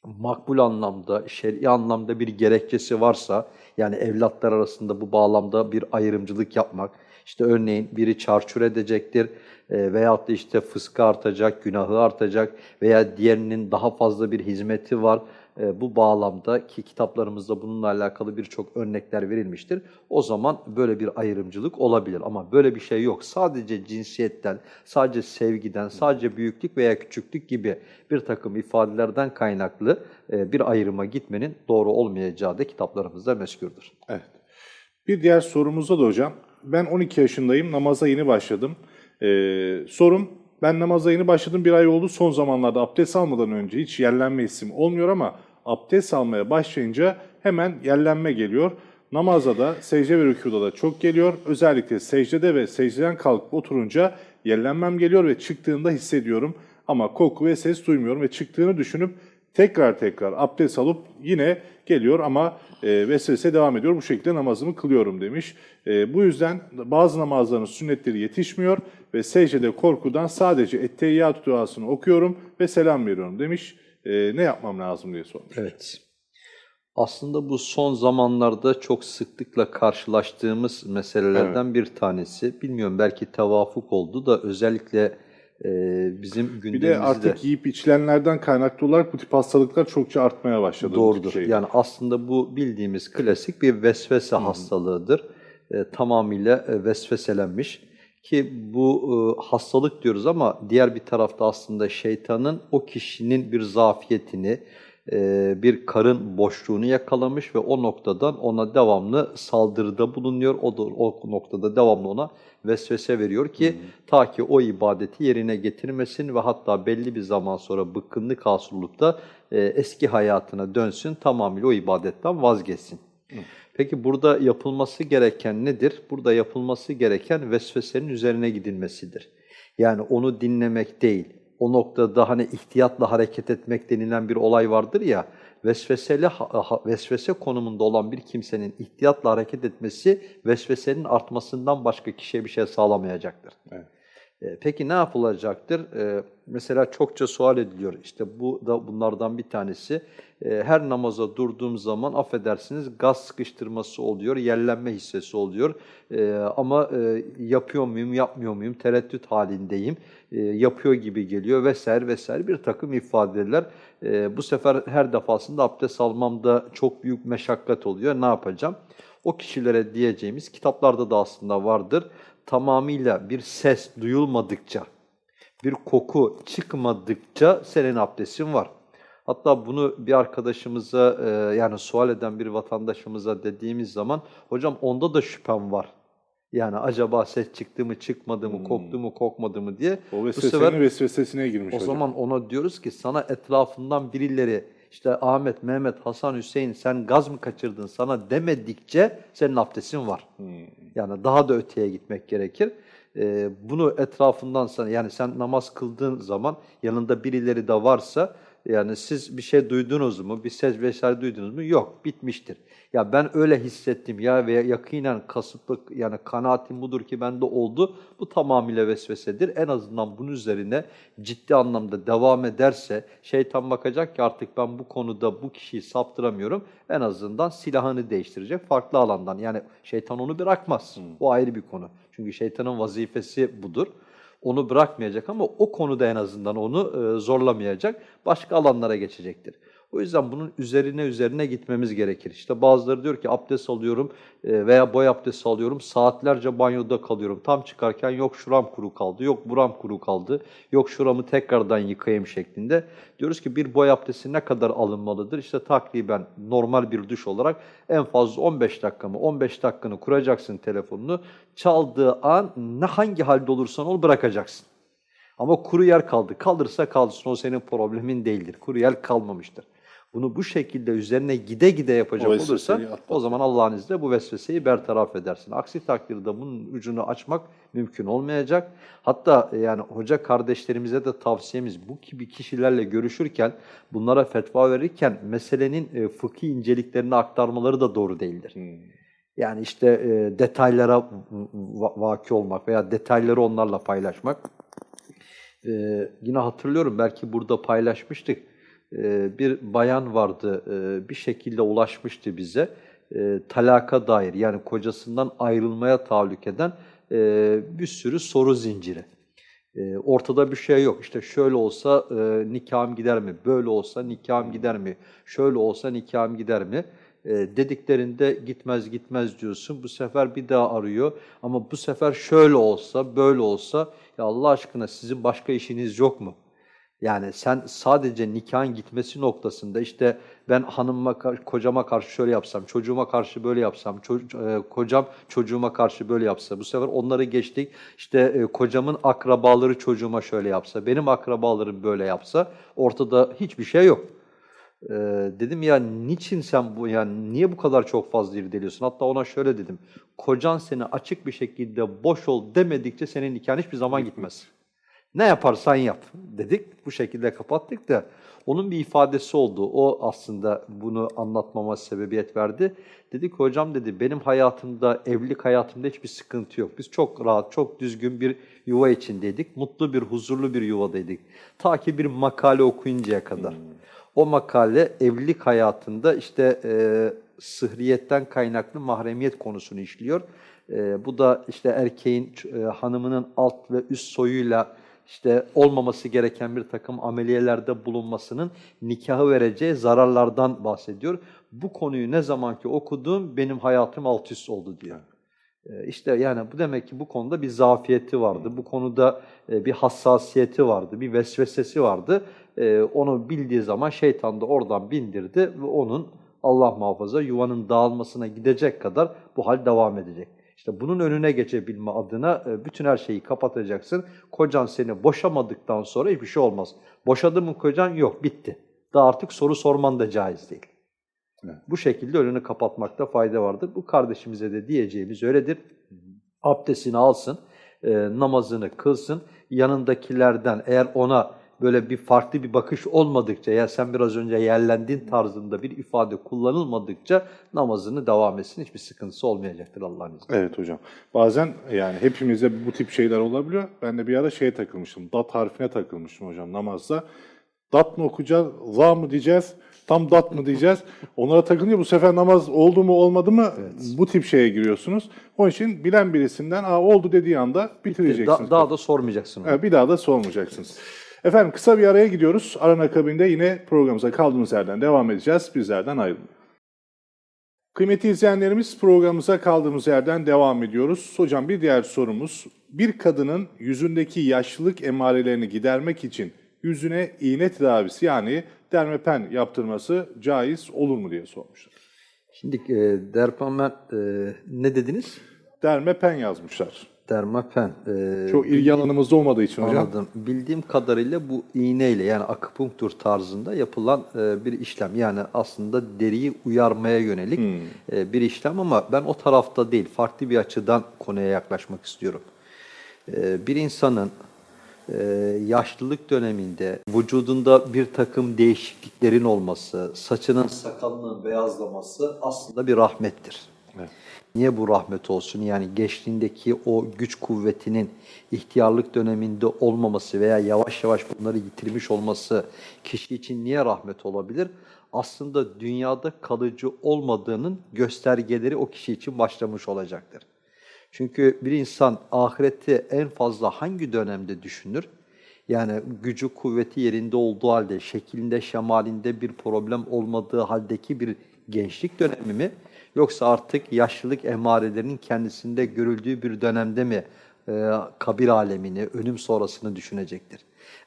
makbul anlamda, şer'i anlamda bir gerekçesi varsa, yani evlatlar arasında bu bağlamda bir ayrımcılık yapmak, işte örneğin biri çarçur edecektir e, veyahut da işte fıskı artacak, günahı artacak veya diğerinin daha fazla bir hizmeti var. E, bu bağlamda ki kitaplarımızda bununla alakalı birçok örnekler verilmiştir. O zaman böyle bir ayrımcılık olabilir ama böyle bir şey yok. Sadece cinsiyetten, sadece sevgiden, sadece büyüklük veya küçüklük gibi bir takım ifadelerden kaynaklı e, bir ayrıma gitmenin doğru olmayacağı da kitaplarımızda meskürdür. Evet. Bir diğer sorumuzda da hocam, ben 12 yaşındayım, namaza yeni başladım. Ee, sorum, ben namaza yeni başladım, bir ay oldu. Son zamanlarda abdest almadan önce hiç yerlenme isim olmuyor ama abdest almaya başlayınca hemen yerlenme geliyor. Namazda da, secde ve rükuda da çok geliyor. Özellikle secdede ve secdeden kalkıp oturunca yerlenmem geliyor ve çıktığında hissediyorum. Ama koku ve ses duymuyorum ve çıktığını düşünüp tekrar tekrar abdest alıp yine geliyor ama e, vesvese devam ediyor. Bu şekilde namazımı kılıyorum demiş. E, bu yüzden bazı namazların sünnetleri yetişmiyor ve secdede korkudan sadece etteyyat duasını okuyorum ve selam veriyorum demiş. E, ne yapmam lazım diye sormuş. Evet. Aslında bu son zamanlarda çok sıklıkla karşılaştığımız meselelerden bir tanesi. Bilmiyorum belki tevafuk oldu da özellikle e, bizim Bir gündemimizde de artık yiyip içilenlerden kaynaklı olarak bu tip hastalıklar çokça artmaya başladı. doğrudur. Yani aslında bu bildiğimiz klasik bir vesvese hastalığıdır. E, tamamıyla e, vesveselenmiş ki bu e, hastalık diyoruz ama diğer bir tarafta aslında şeytanın o kişinin bir zafiyetini, e, bir karın boşluğunu yakalamış ve o noktadan ona devamlı saldırıda bulunuyor. O, da, o noktada devamlı ona vesvese veriyor ki ta ki o ibadeti yerine getirmesin ve hatta belli bir zaman sonra bıkkınlık hasıl da e, eski hayatına dönsün, tamamıyla o ibadetten vazgeçsin. Peki burada yapılması gereken nedir? Burada yapılması gereken vesvesenin üzerine gidilmesidir. Yani onu dinlemek değil, o noktada hani ihtiyatla hareket etmek denilen bir olay vardır ya, vesveseli vesvese konumunda olan bir kimsenin ihtiyatla hareket etmesi vesvesenin artmasından başka kişiye bir şey sağlamayacaktır. Evet. E, Peki ne yapılacaktır? E, mesela çokça sual ediliyor. İşte bu da bunlardan bir tanesi. E, her namaza durduğum zaman affedersiniz gaz sıkıştırması oluyor, yerlenme hissesi oluyor. Ama yapıyor muyum, yapmıyor muyum, tereddüt halindeyim, yapıyor gibi geliyor vesaire vesaire bir takım ifadeler. Bu sefer her defasında abdest almamda çok büyük meşakkat oluyor. Ne yapacağım? O kişilere diyeceğimiz kitaplarda da aslında vardır tamamıyla bir ses duyulmadıkça, bir koku çıkmadıkça senin abdestin var. Hatta bunu bir arkadaşımıza e, yani sual eden bir vatandaşımıza dediğimiz zaman hocam onda da şüphem var. Yani acaba ses çıktı mı çıkmadı mı, koktu mu kokmadı mı diye. O Bu vesvesenin sefer vesvesesine girmiş o hocam. zaman ona diyoruz ki sana etrafından birileri işte Ahmet, Mehmet, Hasan, Hüseyin sen gaz mı kaçırdın sana demedikçe senin abdestin var. Yani daha da öteye gitmek gerekir. Ee, bunu etrafından sana yani sen namaz kıldığın zaman yanında birileri de varsa yani siz bir şey duydunuz mu, bir ses vesaire duydunuz mu? Yok, bitmiştir. Ya ben öyle hissettim ya veya yakinen kasıtlı yani kanaatim budur ki bende oldu. Bu tamamıyla vesvesedir. En azından bunun üzerine ciddi anlamda devam ederse şeytan bakacak ki artık ben bu konuda bu kişiyi saptıramıyorum. En azından silahını değiştirecek farklı alandan. Yani şeytan onu bırakmaz. O ayrı bir konu. Çünkü şeytanın vazifesi budur onu bırakmayacak ama o konuda en azından onu e, zorlamayacak, başka alanlara geçecektir. O yüzden bunun üzerine üzerine gitmemiz gerekir. İşte bazıları diyor ki abdest alıyorum e, veya boy abdesti alıyorum, saatlerce banyoda kalıyorum. Tam çıkarken yok şuram kuru kaldı, yok buram kuru kaldı, yok şuramı tekrardan yıkayayım şeklinde. Diyoruz ki bir boy abdesti ne kadar alınmalıdır? İşte takriben normal bir duş olarak en fazla 15 dakika mı? 15 dakikanı kuracaksın telefonunu. Çaldığı an ne hangi halde olursan ol bırakacaksın. Ama kuru yer kaldı. Kalırsa kalsın o senin problemin değildir. Kuru yer kalmamıştır. Bunu bu şekilde üzerine gide gide yapacak O olursan o zaman Allah'ın izniyle bu vesveseyi bertaraf edersin. Aksi takdirde bunun ucunu açmak mümkün olmayacak. Hatta e, yani hoca kardeşlerimize de tavsiyemiz bu gibi kişilerle görüşürken bunlara fetva verirken meselenin e, fıkhi inceliklerini aktarmaları da doğru değildir. Yani işte e, detaylara va- vaki olmak veya detayları onlarla paylaşmak. E, yine hatırlıyorum belki burada paylaşmıştık. E, bir bayan vardı e, bir şekilde ulaşmıştı bize. E, talaka dair yani kocasından ayrılmaya tahallük eden bir sürü soru zinciri. Ortada bir şey yok. İşte şöyle olsa e, nikahım gider mi? Böyle olsa nikahım gider mi? Şöyle olsa nikahım gider mi? Dediklerinde gitmez gitmez diyorsun. Bu sefer bir daha arıyor. Ama bu sefer şöyle olsa, böyle olsa ya Allah aşkına sizin başka işiniz yok mu? Yani sen sadece nikahın gitmesi noktasında işte ben hanımıma, kocama karşı şöyle yapsam, çocuğuma karşı böyle yapsam, ço- e, kocam çocuğuma karşı böyle yapsa, bu sefer onları geçtik. İşte e, kocamın akrabaları çocuğuma şöyle yapsa, benim akrabalarım böyle yapsa ortada hiçbir şey yok. Ee, dedim ya niçin sen bu yani niye bu kadar çok fazla irdeliyorsun? Hatta ona şöyle dedim. Kocan seni açık bir şekilde boş ol demedikçe senin nikahın hiçbir zaman gitmez. Ne yaparsan yap dedik. Bu şekilde kapattık da onun bir ifadesi oldu. O aslında bunu anlatmama sebebiyet verdi. Dedi ki hocam dedi benim hayatımda, evlilik hayatımda hiçbir sıkıntı yok. Biz çok rahat, çok düzgün bir yuva içindeydik. Mutlu bir, huzurlu bir yuvadaydık. Ta ki bir makale okuyuncaya kadar. O makale evlilik hayatında işte e, sıhriyetten kaynaklı mahremiyet konusunu işliyor. E, bu da işte erkeğin e, hanımının alt ve üst soyuyla işte olmaması gereken bir takım ameliyelerde bulunmasının nikahı vereceği zararlardan bahsediyor. Bu konuyu ne zaman ki okudum benim hayatım alt üst oldu diyor. E, İşte yani bu demek ki bu konuda bir zafiyeti vardı. Bu konuda e, bir hassasiyeti vardı, bir vesvesesi vardı. E, Onu bildiği zaman şeytan da oradan bindirdi ve onun Allah muhafaza yuvanın dağılmasına gidecek kadar bu hal devam edecek. İşte bunun önüne geçebilme adına e, bütün her şeyi kapatacaksın. Kocan seni boşamadıktan sonra hiçbir şey olmaz. Boşadı mı kocan? Yok, bitti. Daha artık soru sorman da caiz değil. Bu şekilde önünü kapatmakta fayda vardır. Bu kardeşimize de diyeceğimiz öyledir. Abdestini alsın, e, namazını kılsın. Yanındakilerden eğer ona böyle bir farklı bir bakış olmadıkça, ya sen biraz önce yerlendin tarzında bir ifade kullanılmadıkça namazını devam etsin. Hiçbir sıkıntısı olmayacaktır Allah'ın izniyle. Evet hocam. Bazen yani hepimizde bu tip şeyler olabiliyor. Ben de bir ara şeye takılmıştım. Dat harfine takılmıştım hocam namazda. Dat mı okuyacağız, za mı diyeceğiz, tam dat mı diyeceğiz. Onlara takılınca bu sefer namaz oldu mu olmadı mı bu tip şeye giriyorsunuz. Onun için bilen birisinden Aa, oldu dediği anda bitireceksiniz. Da- daha da sormayacaksın. onu. Evet, bir daha da sormayacaksınız. Efendim kısa bir araya gidiyoruz. Aran akabinde yine programımıza kaldığımız yerden devam edeceğiz. Bizlerden ayrılmayın. Kıymetli izleyenlerimiz programımıza kaldığımız yerden devam ediyoruz. Hocam bir diğer sorumuz. Bir kadının yüzündeki yaşlılık emarelerini gidermek için yüzüne iğne tedavisi yani dermepen yaptırması caiz olur mu diye sormuşlar. Şimdi e, derpamen e, ne dediniz? Dermepen yazmışlar. Dermapen. E, Çok ilgi alanımızda olmadığı için hocam. Anladım. Bildiğim kadarıyla bu iğneyle yani akupunktur tarzında yapılan e, bir işlem. Yani aslında deriyi uyarmaya yönelik e, bir işlem ama ben o tarafta değil, farklı bir açıdan konuya yaklaşmak istiyorum. E, bir insanın e, yaşlılık döneminde vücudunda bir takım değişikliklerin olması, saçının sakalının beyazlaması aslında bir rahmettir. Niye bu rahmet olsun? Yani gençliğindeki o güç kuvvetinin ihtiyarlık döneminde olmaması veya yavaş yavaş bunları yitirmiş olması kişi için niye rahmet olabilir? Aslında dünyada kalıcı olmadığının göstergeleri o kişi için başlamış olacaktır. Çünkü bir insan ahireti en fazla hangi dönemde düşünür? Yani gücü kuvveti yerinde olduğu halde, şeklinde, şemalinde bir problem olmadığı haldeki bir gençlik dönemi mi? Yoksa artık yaşlılık emarelerinin kendisinde görüldüğü bir dönemde mi e, kabir alemini, ölüm sonrasını düşünecektir?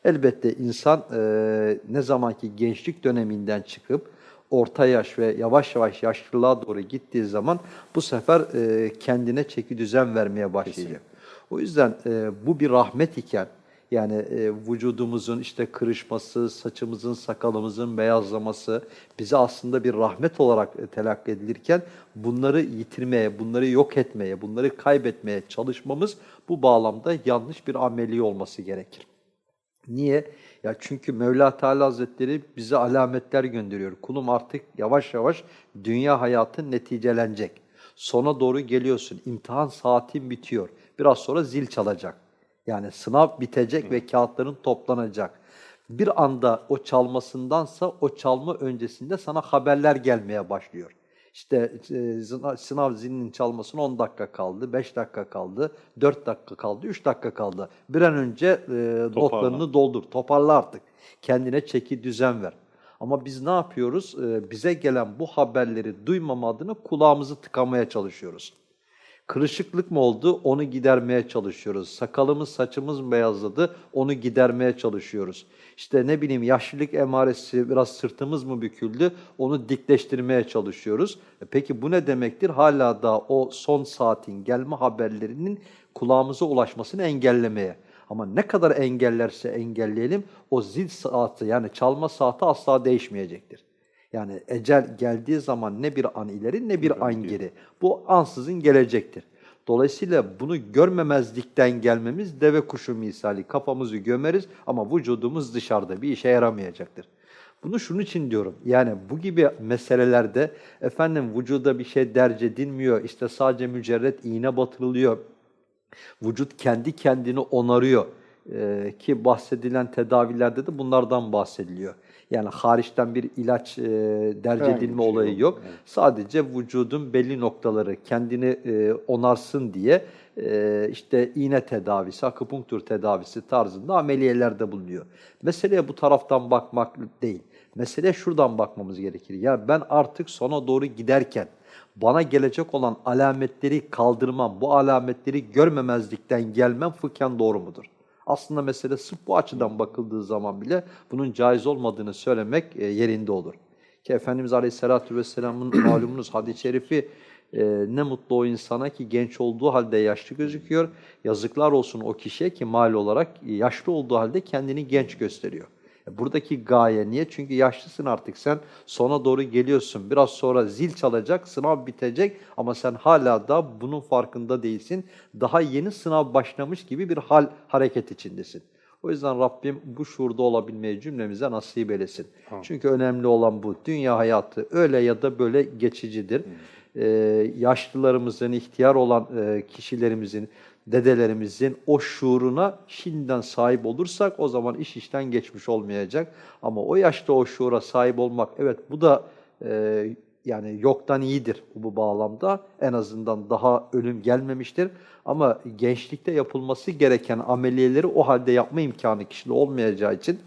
Elbette insan e, ne zamanki gençlik döneminden çıkıp orta yaş ve yavaş yavaş yaşlılığa doğru gittiği zaman bu sefer e, kendine çeki düzen vermeye başlayacak. O yüzden e, bu bir rahmet iken Yani e, vücudumuzun işte kırışması, saçımızın, sakalımızın beyazlaması bize aslında bir rahmet olarak e, telakki edilirken bunları yitirmeye, bunları yok etmeye, bunları kaybetmeye çalışmamız bu bağlamda yanlış bir ameli olması gerekir. Niye? Ya çünkü Mevla Teala Hazretleri bize alametler gönderiyor. Kulum artık yavaş yavaş dünya hayatın neticelenecek. Sona doğru geliyorsun. İmtihan saatin bitiyor. Biraz sonra zil çalacak. Yani sınav bitecek ve kağıtların toplanacak. Bir anda o çalmasındansa o çalma öncesinde sana haberler gelmeye başlıyor. İşte e, sınav- zilinin çalmasına 10 dakika kaldı, 5 dakika kaldı, 4 dakika kaldı, 3 dakika kaldı. Bir an önce e, notlarını doldur, toparla artık. Kendine çeki düzen ver. Ama biz ne yapıyoruz? E, bize gelen bu haberleri duymama adına kulağımızı tıkamaya çalışıyoruz. Kırışıklık mı oldu? Onu gidermeye çalışıyoruz. Sakalımız, saçımız mı beyazladı? Onu gidermeye çalışıyoruz. İşte ne bileyim yaşlılık emaresi, biraz sırtımız mı büküldü? Onu dikleştirmeye çalışıyoruz. E Peki bu ne demektir? Hala da o son saatin gelme haberlerinin kulağımıza ulaşmasını engellemeye. Ama ne kadar engellerse engelleyelim o zil saati yani çalma saati asla değişmeyecektir. Yani ecel geldiği zaman ne bir an ileri ne bir an geri. Bu ansızın gelecektir. Dolayısıyla bunu görmemezlikten gelmemiz deve kuşu misali. Kafamızı gömeriz ama vücudumuz dışarıda bir işe yaramayacaktır. Bunu şunun için diyorum. Yani bu gibi meselelerde efendim vücuda bir şey derc edilmiyor. işte sadece mücerret iğne batırılıyor. Vücut kendi kendini onarıyor. Ee, ki bahsedilen tedavilerde de bunlardan bahsediliyor. Yani hariçten bir ilaç e, derc edilme şey olayı yok, yok. Sadece vücudun belli noktaları kendini e, onarsın diye e, işte iğne tedavisi, akupunktur tedavisi tarzında ameliyelerde bulunuyor. Meseleye bu taraftan bakmak değil. Mesele şuradan bakmamız gerekir. Ya ben artık sona doğru giderken bana gelecek olan alametleri kaldırmam, bu alametleri görmemezlikten gelmem fıkhen doğru mudur? Aslında mesele sırf bu açıdan bakıldığı zaman bile bunun caiz olmadığını söylemek e, yerinde olur. Ki Efendimiz Aleyhisselatü Vesselam'ın malumunuz hadis-i şerifi e, ne mutlu o insana ki genç olduğu halde yaşlı gözüküyor. Yazıklar olsun o kişiye ki mal olarak yaşlı olduğu halde kendini genç gösteriyor. Buradaki gaye niye? Çünkü yaşlısın artık sen sona doğru geliyorsun. Biraz sonra zil çalacak, sınav bitecek ama sen hala da bunun farkında değilsin. Daha yeni sınav başlamış gibi bir hal, hareket içindesin. O yüzden Rabbim bu şuurda olabilmeyi cümlemize nasip eylesin. Çünkü önemli olan bu. Dünya hayatı öyle ya da böyle geçicidir. Ee, yaşlılarımızın, ihtiyar olan e, kişilerimizin, dedelerimizin o şuuruna şimdiden sahip olursak o zaman iş işten geçmiş olmayacak. Ama o yaşta o şuura sahip olmak evet bu da e, yani yoktan iyidir bu bağlamda. En azından daha ölüm gelmemiştir. Ama gençlikte yapılması gereken ameliyeleri o halde yapma imkanı kişide olmayacağı için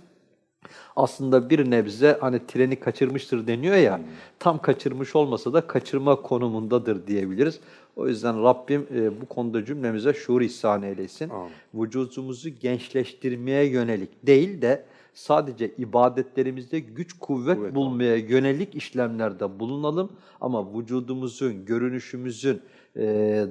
aslında bir nebze hani treni kaçırmıştır deniyor ya, tam kaçırmış olmasa da kaçırma konumundadır diyebiliriz. O yüzden Rabbim e, bu konuda cümlemize şuur ihsan eylesin. Vücudumuzu gençleştirmeye yönelik değil de sadece ibadetlerimizde güç kuvvet, bulmaya yönelik işlemlerde bulunalım. Ama vücudumuzun, görünüşümüzün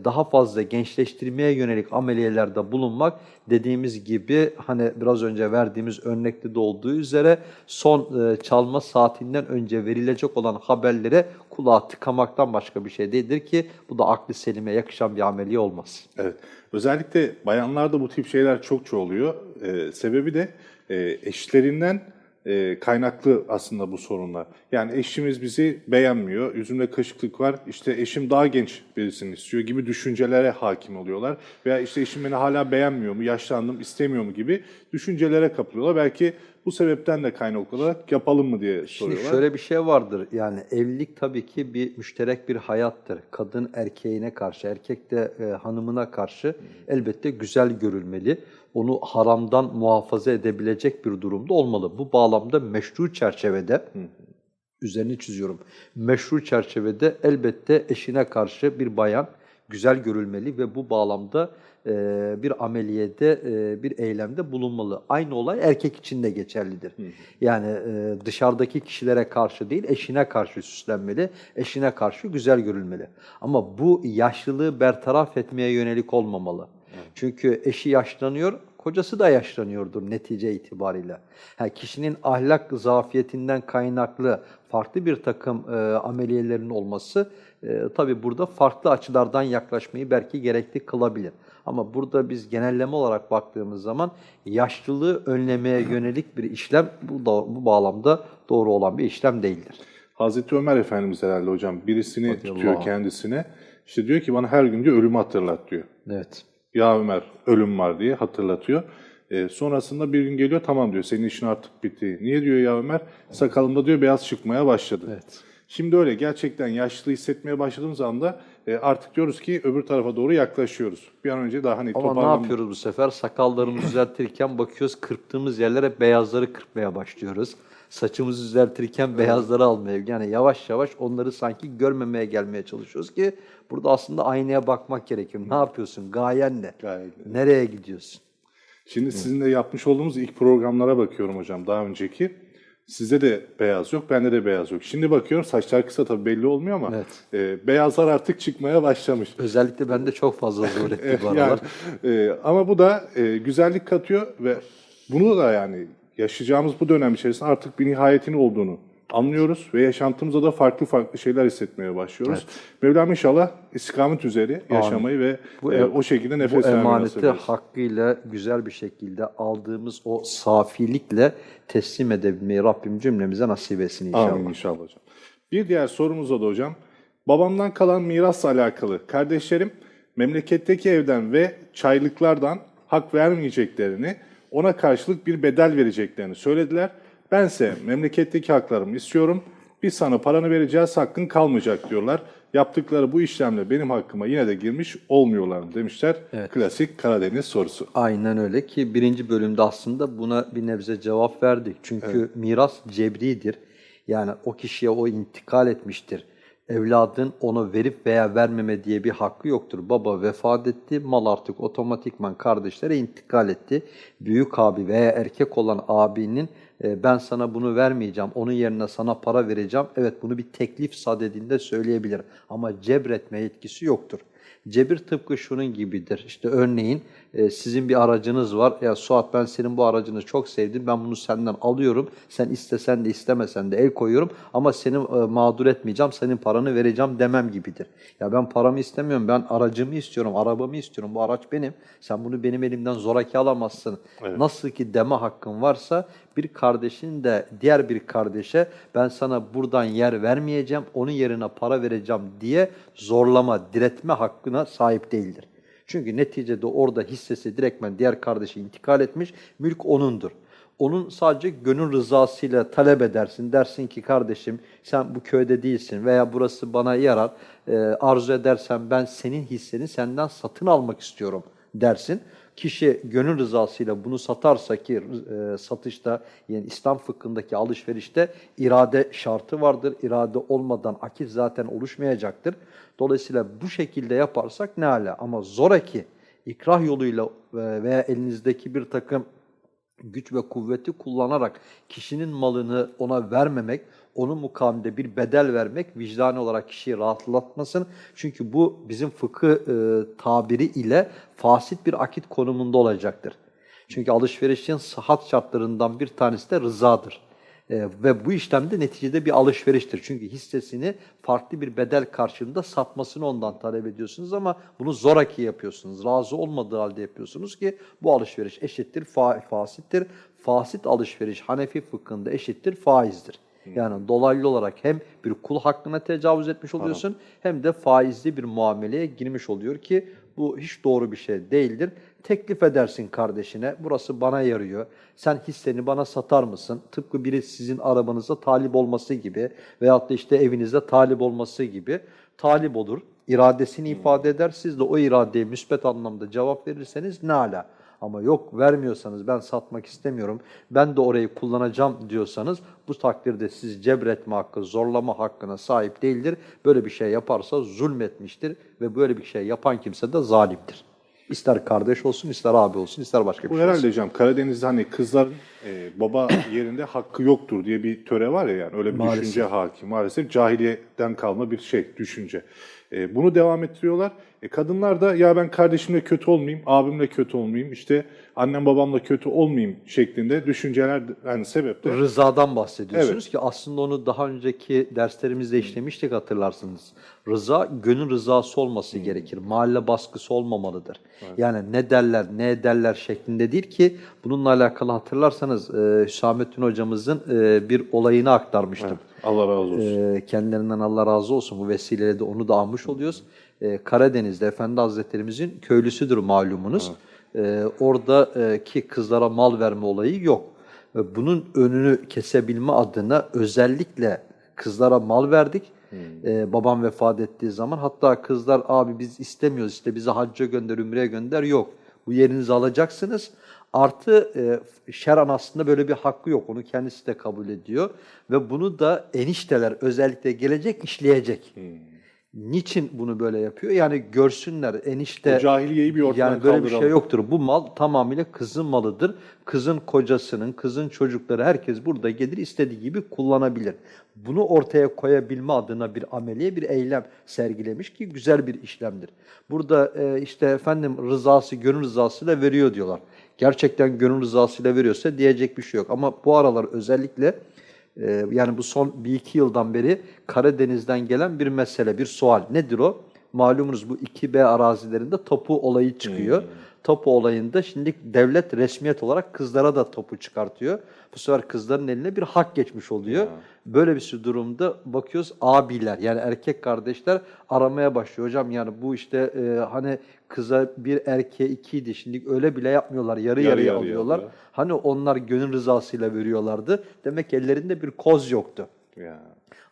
daha fazla gençleştirmeye yönelik ameliyelerde bulunmak dediğimiz gibi hani biraz önce verdiğimiz örnekte de olduğu üzere son e, çalma saatinden önce verilecek olan haberlere kulağı tıkamaktan başka bir şey değildir ki bu da aklı selime yakışan bir ameliye olmaz. Evet. Özellikle bayanlarda bu tip şeyler çokça oluyor. Ee, sebebi de e, eşlerinden e, kaynaklı aslında bu sorunlar. Yani eşimiz bizi beğenmiyor, yüzümde kaşıklık var, işte eşim daha genç birisini istiyor gibi düşüncelere hakim oluyorlar. Veya işte eşim beni hala beğenmiyor mu, yaşlandım, istemiyor mu gibi düşüncelere kapılıyorlar. Belki bu sebepten de kaynaklı olarak yapalım mı diye Şimdi soruyorlar. şöyle bir şey vardır. Yani evlilik tabii ki bir müşterek bir hayattır. Kadın erkeğine karşı, erkek de e, hanımına karşı elbette güzel görülmeli. Onu haramdan muhafaza edebilecek bir durumda olmalı. Bu bağlamda meşru çerçevede üzerini çiziyorum. Meşru çerçevede elbette eşine karşı bir bayan güzel görülmeli ve bu bağlamda e, bir ameliyede, e, bir eylemde bulunmalı. Aynı olay erkek için de geçerlidir. Yani e, dışarıdaki kişilere karşı değil, eşine karşı süslenmeli, eşine karşı güzel görülmeli. Ama bu yaşlılığı bertaraf etmeye yönelik olmamalı. Çünkü eşi yaşlanıyor, Kocası da yaşlanıyordur netice itibariyle. Ha, kişinin ahlak zafiyetinden kaynaklı farklı bir takım e, ameliyelerin olması e, tabii burada farklı açılardan yaklaşmayı belki gerekli kılabilir. Ama burada biz genelleme olarak baktığımız zaman yaşlılığı önlemeye yönelik bir işlem bu, da, bu bağlamda doğru olan bir işlem değildir. Hazreti Ömer Efendimiz herhalde hocam birisini Radıyallahu tutuyor anh. kendisine. İşte diyor ki bana her gün diyor ölümü hatırlat diyor. Evet. Ya Ömer ölüm var diye hatırlatıyor. E, sonrasında bir gün geliyor tamam diyor senin işin artık bitti. Niye diyor ya Ömer? Sakalımda diyor beyaz çıkmaya başladı. Evet. Şimdi öyle gerçekten yaşlı hissetmeye başladığımız anda e, artık diyoruz ki öbür tarafa doğru yaklaşıyoruz. Bir an önce daha hani Ama ne toparlanma- yapıyoruz bu sefer? Sakallarımızı düzeltirken bakıyoruz kırptığımız yerlere beyazları kırpmaya başlıyoruz. Saçımızı düzeltirken beyazları almaya, yani yavaş yavaş onları sanki görmemeye gelmeye çalışıyoruz ki burada aslında aynaya bakmak gerekiyor. Ne yapıyorsun? Gayen ne? Gayen Nereye gidiyorsun? Şimdi sizinle yapmış olduğumuz ilk programlara bakıyorum hocam daha önceki. Sizde de beyaz yok, bende de beyaz yok. Şimdi bakıyorum saçlar kısa tabii belli olmuyor ama Evet. e, beyazlar artık çıkmaya başlamış. Özellikle bende çok fazla zor etti bu Yani, aralar. e, ama bu da e, güzellik katıyor ve bunu da yani yaşayacağımız bu dönem içerisinde artık bir nihayetin olduğunu anlıyoruz ve yaşantımızda da farklı farklı şeyler hissetmeye başlıyoruz. Mevlam inşallah istikamet üzere yaşamayı ve Bu e, o şekilde Bu nefes vermeyi nasip emaneti hakkıyla güzel bir şekilde aldığımız o safilikle teslim edebilmeyi Rabbim cümlemize nasip etsin inşallah. Amin inşallah hocam. Bir diğer sorumuz da hocam. Babamdan kalan mirasla alakalı kardeşlerim memleketteki evden ve çaylıklardan hak vermeyeceklerini, ona karşılık bir bedel vereceklerini söylediler. Bense memleketteki haklarımı istiyorum. Biz sana paranı vereceğiz, hakkın kalmayacak diyorlar. Yaptıkları bu işlemle benim hakkıma yine de girmiş olmuyorlar mı demişler. Klasik Karadeniz sorusu. Aynen öyle ki birinci bölümde aslında buna bir nebze cevap verdik. Çünkü miras cebridir. Yani o kişiye o intikal etmiştir. Evladın onu verip veya vermeme diye bir hakkı yoktur. Baba vefat etti, mal artık otomatikman kardeşlere intikal etti. Büyük abi veya erkek olan abinin e, ben sana bunu vermeyeceğim, onun yerine sana para vereceğim. Evet bunu bir teklif sadedinde söyleyebilir ama cebretme yetkisi yoktur. Cebir tıpkı şunun gibidir. İşte örneğin e, sizin bir aracınız var. Ya Suat ben senin bu aracını çok sevdim. Ben bunu senden alıyorum. Sen istesen de istemesen de el koyuyorum. Ama seni e, mağdur etmeyeceğim. Senin paranı vereceğim demem gibidir. Ya ben paramı istemiyorum. Ben aracımı istiyorum. Arabamı istiyorum. Bu araç benim. Sen bunu benim elimden zoraki alamazsın. Nasıl ki deme hakkın varsa bir kardeşin de diğer bir kardeşe ben sana buradan yer vermeyeceğim, onun yerine para vereceğim diye zorlama, diretme hakkına sahip değildir. Çünkü neticede orada hissesi direktmen diğer kardeşe intikal etmiş, mülk onundur. Onun sadece gönül rızasıyla talep edersin. Dersin ki kardeşim sen bu köyde değilsin veya burası bana yarar. Arzu edersen ben senin hisseni senden satın almak istiyorum dersin. Kişi gönül rızasıyla bunu satarsa ki e, satışta yani İslam fıkhındaki alışverişte irade şartı vardır. İrade olmadan akit zaten oluşmayacaktır. Dolayısıyla bu şekilde yaparsak ne ala ama zoraki ikrah yoluyla e, veya elinizdeki bir takım güç ve kuvveti kullanarak kişinin malını ona vermemek, onun mukaminde bir bedel vermek vicdani olarak kişiyi rahatlatmasın. Çünkü bu bizim fıkıh e, tabiri ile fasit bir akit konumunda olacaktır. Çünkü alışverişin sıhhat şartlarından bir tanesi de rızadır. E, ve bu işlemde neticede bir alışveriştir. Çünkü hissesini farklı bir bedel karşılığında satmasını ondan talep ediyorsunuz ama bunu zoraki yapıyorsunuz. Razı olmadığı halde yapıyorsunuz ki bu alışveriş eşittir, fa fasittir. Fasit alışveriş Hanefi fıkhında eşittir, faizdir. Yani dolaylı olarak hem bir kul hakkına tecavüz etmiş oluyorsun hem de faizli bir muameleye girmiş oluyor ki bu hiç doğru bir şey değildir. Teklif edersin kardeşine, burası bana yarıyor, sen hisseni bana satar mısın? Tıpkı biri sizin arabanıza talip olması gibi veyahut da işte evinizde talip olması gibi talip olur, iradesini ifade eder, siz de o iradeye müspet anlamda cevap verirseniz ne ala. Ama yok vermiyorsanız ben satmak istemiyorum, ben de orayı kullanacağım diyorsanız bu takdirde siz cebretme hakkı, zorlama hakkına sahip değildir. Böyle bir şey yaparsa zulmetmiştir ve böyle bir şey yapan kimse de zalimdir. İster kardeş olsun, ister abi olsun, ister başka bir Bu şey olsun. herhalde hocam Karadeniz'de hani kızlar e, baba yerinde hakkı yoktur diye bir töre var ya yani öyle bir Maalesef. düşünce hakim. Maalesef cahiliyeden kalma bir şey, düşünce. E, bunu devam ettiriyorlar. E, kadınlar da ya ben kardeşimle kötü olmayayım, abimle kötü olmayayım, işte annem babamla kötü olmayayım şeklinde düşünceler yani sebep de Rızadan bahsediyorsunuz Evet. ki aslında onu daha önceki derslerimizde işlemiştik hatırlarsınız. Rıza gönül rızası olması gerekir. Mahalle baskısı olmamalıdır. Yani ne derler ne ederler şeklinde değil ki bununla alakalı hatırlarsanız e, Hüsamettin hocamızın e, bir olayını aktarmıştım. Allah razı olsun. E, kendilerinden Allah razı olsun. Bu vesileyle de onu da almış oluyoruz. E, Karadeniz'de Efendi Hazretlerimizin köylüsüdür malumunuz. E, oradaki kızlara mal verme olayı yok. Ve Bunun önünü kesebilme adına özellikle kızlara mal verdik. E, babam vefat ettiği zaman hatta kızlar abi biz istemiyoruz işte bizi hacca gönder, ümreye gönder yok. Bu yerinizi alacaksınız. Artı e, şer'an aslında böyle bir hakkı yok. Onu kendisi de kabul ediyor. Ve bunu da enişteler özellikle gelecek işleyecek. Niçin bunu böyle yapıyor? Yani görsünler enişte O cahiliyeyi bir ortadan yani böyle bir şey kaldıralım. yoktur. Bu mal tamamıyla kızın malıdır. Kızın kocasının, kızın çocukları herkes burada gelir istediği gibi kullanabilir. Bunu ortaya koyabilme adına bir ameliye, bir eylem sergilemiş ki güzel bir işlemdir. Burada e, işte efendim rızası, gönül rızasıyla veriyor diyorlar. Gerçekten gönül rızasıyla veriyorsa diyecek bir şey yok. Ama bu aralar özellikle ee, yani bu son bir iki yıldan beri Karadeniz'den gelen bir mesele, bir sual. Nedir o? Malumunuz bu 2B arazilerinde tapu olayı çıkıyor. Tapu olayında şimdi devlet resmiyet olarak kızlara da tapu çıkartıyor. Bu sefer kızların eline bir hak geçmiş oluyor. Böyle bir durumda bakıyoruz abiler yani erkek kardeşler aramaya başlıyor. Hocam yani bu işte e, hani kıza bir erkeğe ikiydi şimdi öyle bile yapmıyorlar. Yarı, Yarı yarıya yarıya alıyorlar. alıyor. Hani onlar gönül rızasıyla veriyorlardı. Demek ki ellerinde bir koz yoktu. Ya.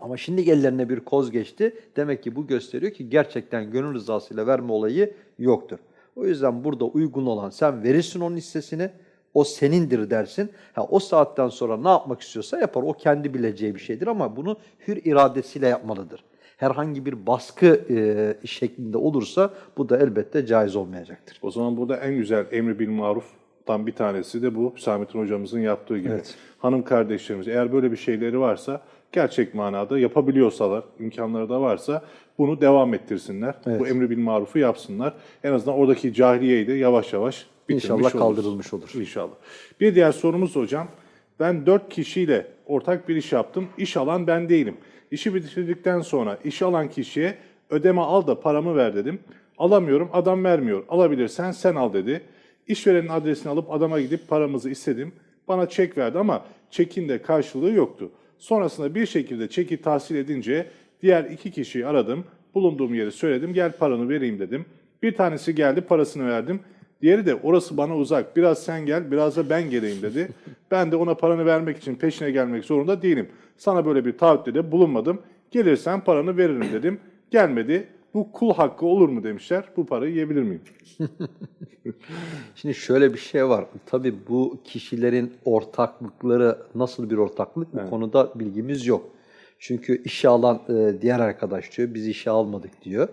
Ama şimdi ellerine bir koz geçti. Demek ki bu gösteriyor ki gerçekten gönül rızasıyla verme olayı yoktur. O yüzden burada uygun olan sen verirsin onun hissesini. O senindir dersin. Ha, o saatten sonra ne yapmak istiyorsa yapar. O kendi bileceği bir şeydir ama bunu hür iradesiyle yapmalıdır. Herhangi bir baskı e, şeklinde olursa bu da elbette caiz olmayacaktır. O zaman burada en güzel emri bil maruftan bir tanesi de bu Hüsamettin hocamızın yaptığı gibi. Evet. Hanım kardeşlerimiz eğer böyle bir şeyleri varsa gerçek manada yapabiliyorsalar, imkanları da varsa bunu devam ettirsinler. Bu emri bil marufu yapsınlar. En azından oradaki cahiliyeyi de yavaş yavaş bitirmiş İnşallah oluruz. kaldırılmış olur. İnşallah. Bir diğer sorumuz hocam. Ben dört kişiyle ortak bir iş yaptım. İş alan ben değilim. İşi bitirdikten sonra iş alan kişiye ödeme al da paramı ver dedim. Alamıyorum, adam vermiyor. Alabilirsen sen al dedi. İşverenin adresini alıp adama gidip paramızı istedim. Bana çek verdi ama çekin de karşılığı yoktu. Sonrasında bir şekilde çeki tahsil edince diğer iki kişiyi aradım. Bulunduğum yeri söyledim. Gel paranı vereyim dedim. Bir tanesi geldi parasını verdim. Diğeri de orası bana uzak. Biraz sen gel, biraz da ben geleyim dedi. Ben de ona paranı vermek için peşine gelmek zorunda değilim. Sana böyle bir taahhütte de bulunmadım. Gelirsen paranı veririm dedim. Gelmedi. Bu kul hakkı olur mu demişler. Bu parayı yiyebilir miyim? Şimdi şöyle bir şey var. Tabii bu kişilerin ortaklıkları nasıl bir ortaklık bu konuda bilgimiz yok. Çünkü işe alan e, diğer arkadaş diyor biz işe almadık diyor.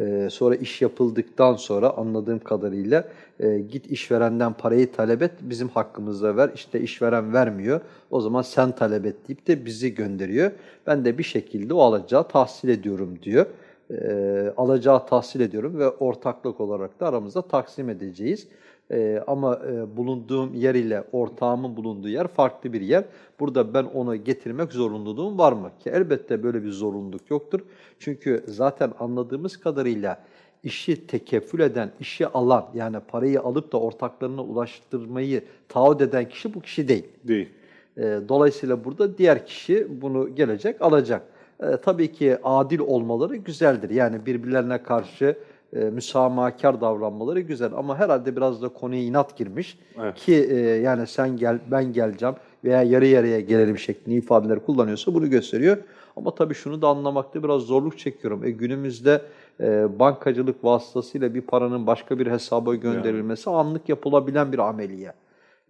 E, sonra iş yapıldıktan sonra anladığım kadarıyla e, git işverenden parayı talep et bizim hakkımızda ver. İşte işveren vermiyor. O zaman sen talep et deyip de bizi gönderiyor. Ben de bir şekilde o alacağı tahsil ediyorum diyor e, alacağı tahsil ediyorum ve ortaklık olarak da aramızda taksim edeceğiz. E, ama e, bulunduğum yer ile ortağımın bulunduğu yer farklı bir yer. Burada ben onu getirmek zorunluluğum var mı? Ki elbette böyle bir zorunluluk yoktur. Çünkü zaten anladığımız kadarıyla işi tekeffül eden, işi alan yani parayı alıp da ortaklarına ulaştırmayı taahhüt eden kişi bu kişi değil. Değil. E, Dolayısıyla burada diğer kişi bunu gelecek, alacak. E, tabii ki adil olmaları güzeldir. Yani birbirlerine karşı e, müsamahakar davranmaları güzel. Ama herhalde biraz da konuya inat girmiş Evet. ki e, yani sen gel, ben geleceğim veya yarı yarıya gelelim şeklinde ifadeleri kullanıyorsa bunu gösteriyor. Ama tabii şunu da anlamakta biraz zorluk çekiyorum. E, günümüzde e, bankacılık vasıtasıyla bir paranın başka bir hesaba gönderilmesi anlık yapılabilen bir ameliye.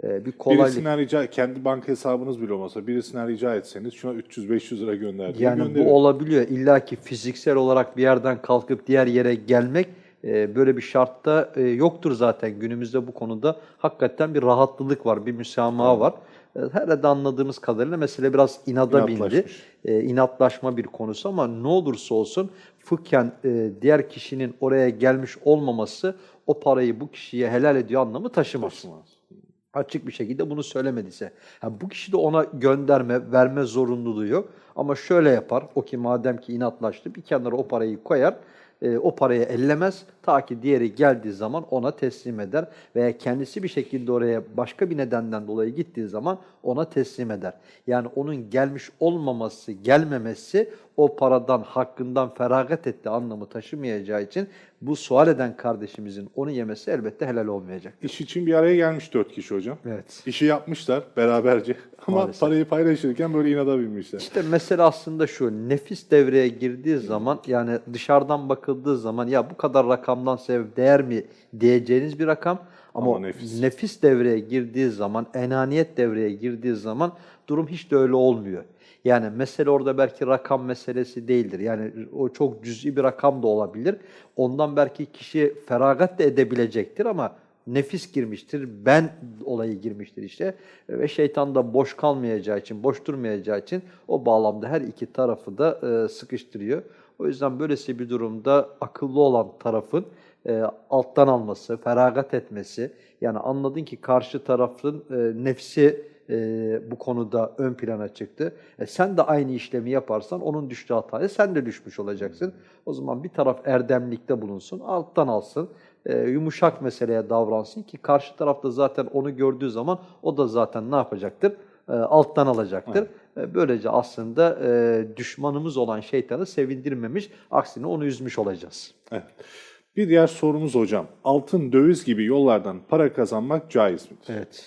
E, bir kolaylık. Birisinden rica, kendi banka hesabınız bile olmasa birisinden rica etseniz şuna 300-500 lira gönder diye Yani bu olabiliyor. İlla ki fiziksel olarak bir yerden kalkıp diğer yere gelmek e, böyle bir şartta e, yoktur zaten. Günümüzde bu konuda hakikaten bir rahatlılık var, bir müsamaha var. e, herhalde anladığımız kadarıyla mesele biraz inada bindi. E, inatlaşma bir konusu ama ne olursa olsun fıkhen e, diğer kişinin oraya gelmiş olmaması o parayı bu kişiye helal ediyor anlamı taşımaz. Açık bir şekilde bunu söylemediyse. Ha, bu kişi de ona gönderme, verme zorunluluğu yok. Ama şöyle yapar, o ki madem ki inatlaştı bir kenara o parayı koyar, e, o parayı ellemez. Ta ki diğeri geldiği zaman ona teslim eder. Veya kendisi bir şekilde oraya başka bir nedenden dolayı gittiği zaman ona teslim eder. Yani onun gelmiş olmaması, gelmemesi o paradan, hakkından feragat etti anlamı taşımayacağı için bu sual eden kardeşimizin onu yemesi elbette helal olmayacak. İş için bir araya gelmiş dört kişi hocam. Evet. İşi yapmışlar beraberce ama Maalesef. parayı paylaşırken böyle inada binmişler. İşte mesele aslında şu, nefis devreye girdiği zaman yani dışarıdan bakıldığı zaman ya bu kadar rakamdan sebep değer mi diyeceğiniz bir rakam ama, Ama nefis. nefis devreye girdiği zaman, enaniyet devreye girdiği zaman durum hiç de öyle olmuyor. Yani mesele orada belki rakam meselesi değildir. Yani o çok cüz'i bir rakam da olabilir. Ondan belki kişi feragat da edebilecektir ama nefis girmiştir, ben olayı girmiştir işte. Ve şeytan da boş kalmayacağı için, boş durmayacağı için o bağlamda her iki tarafı da e, sıkıştırıyor. O yüzden böylesi bir durumda akıllı olan tarafın e, alttan alması, feragat etmesi, yani anladın ki karşı tarafın e, nefsi e, bu konuda ön plana çıktı. E, sen de aynı işlemi yaparsan onun düştüğü hataya sen de düşmüş olacaksın. O zaman bir taraf erdemlikte bulunsun, alttan alsın, e, yumuşak meseleye davransın ki karşı tarafta zaten onu gördüğü zaman o da zaten ne yapacaktır? E, alttan alacaktır. E, böylece aslında e, düşmanımız olan şeytanı sevindirmemiş, aksine onu üzmüş olacağız. Evet. Bir diğer sorumuz hocam. Altın, döviz gibi yollardan para kazanmak caiz midir? Evet.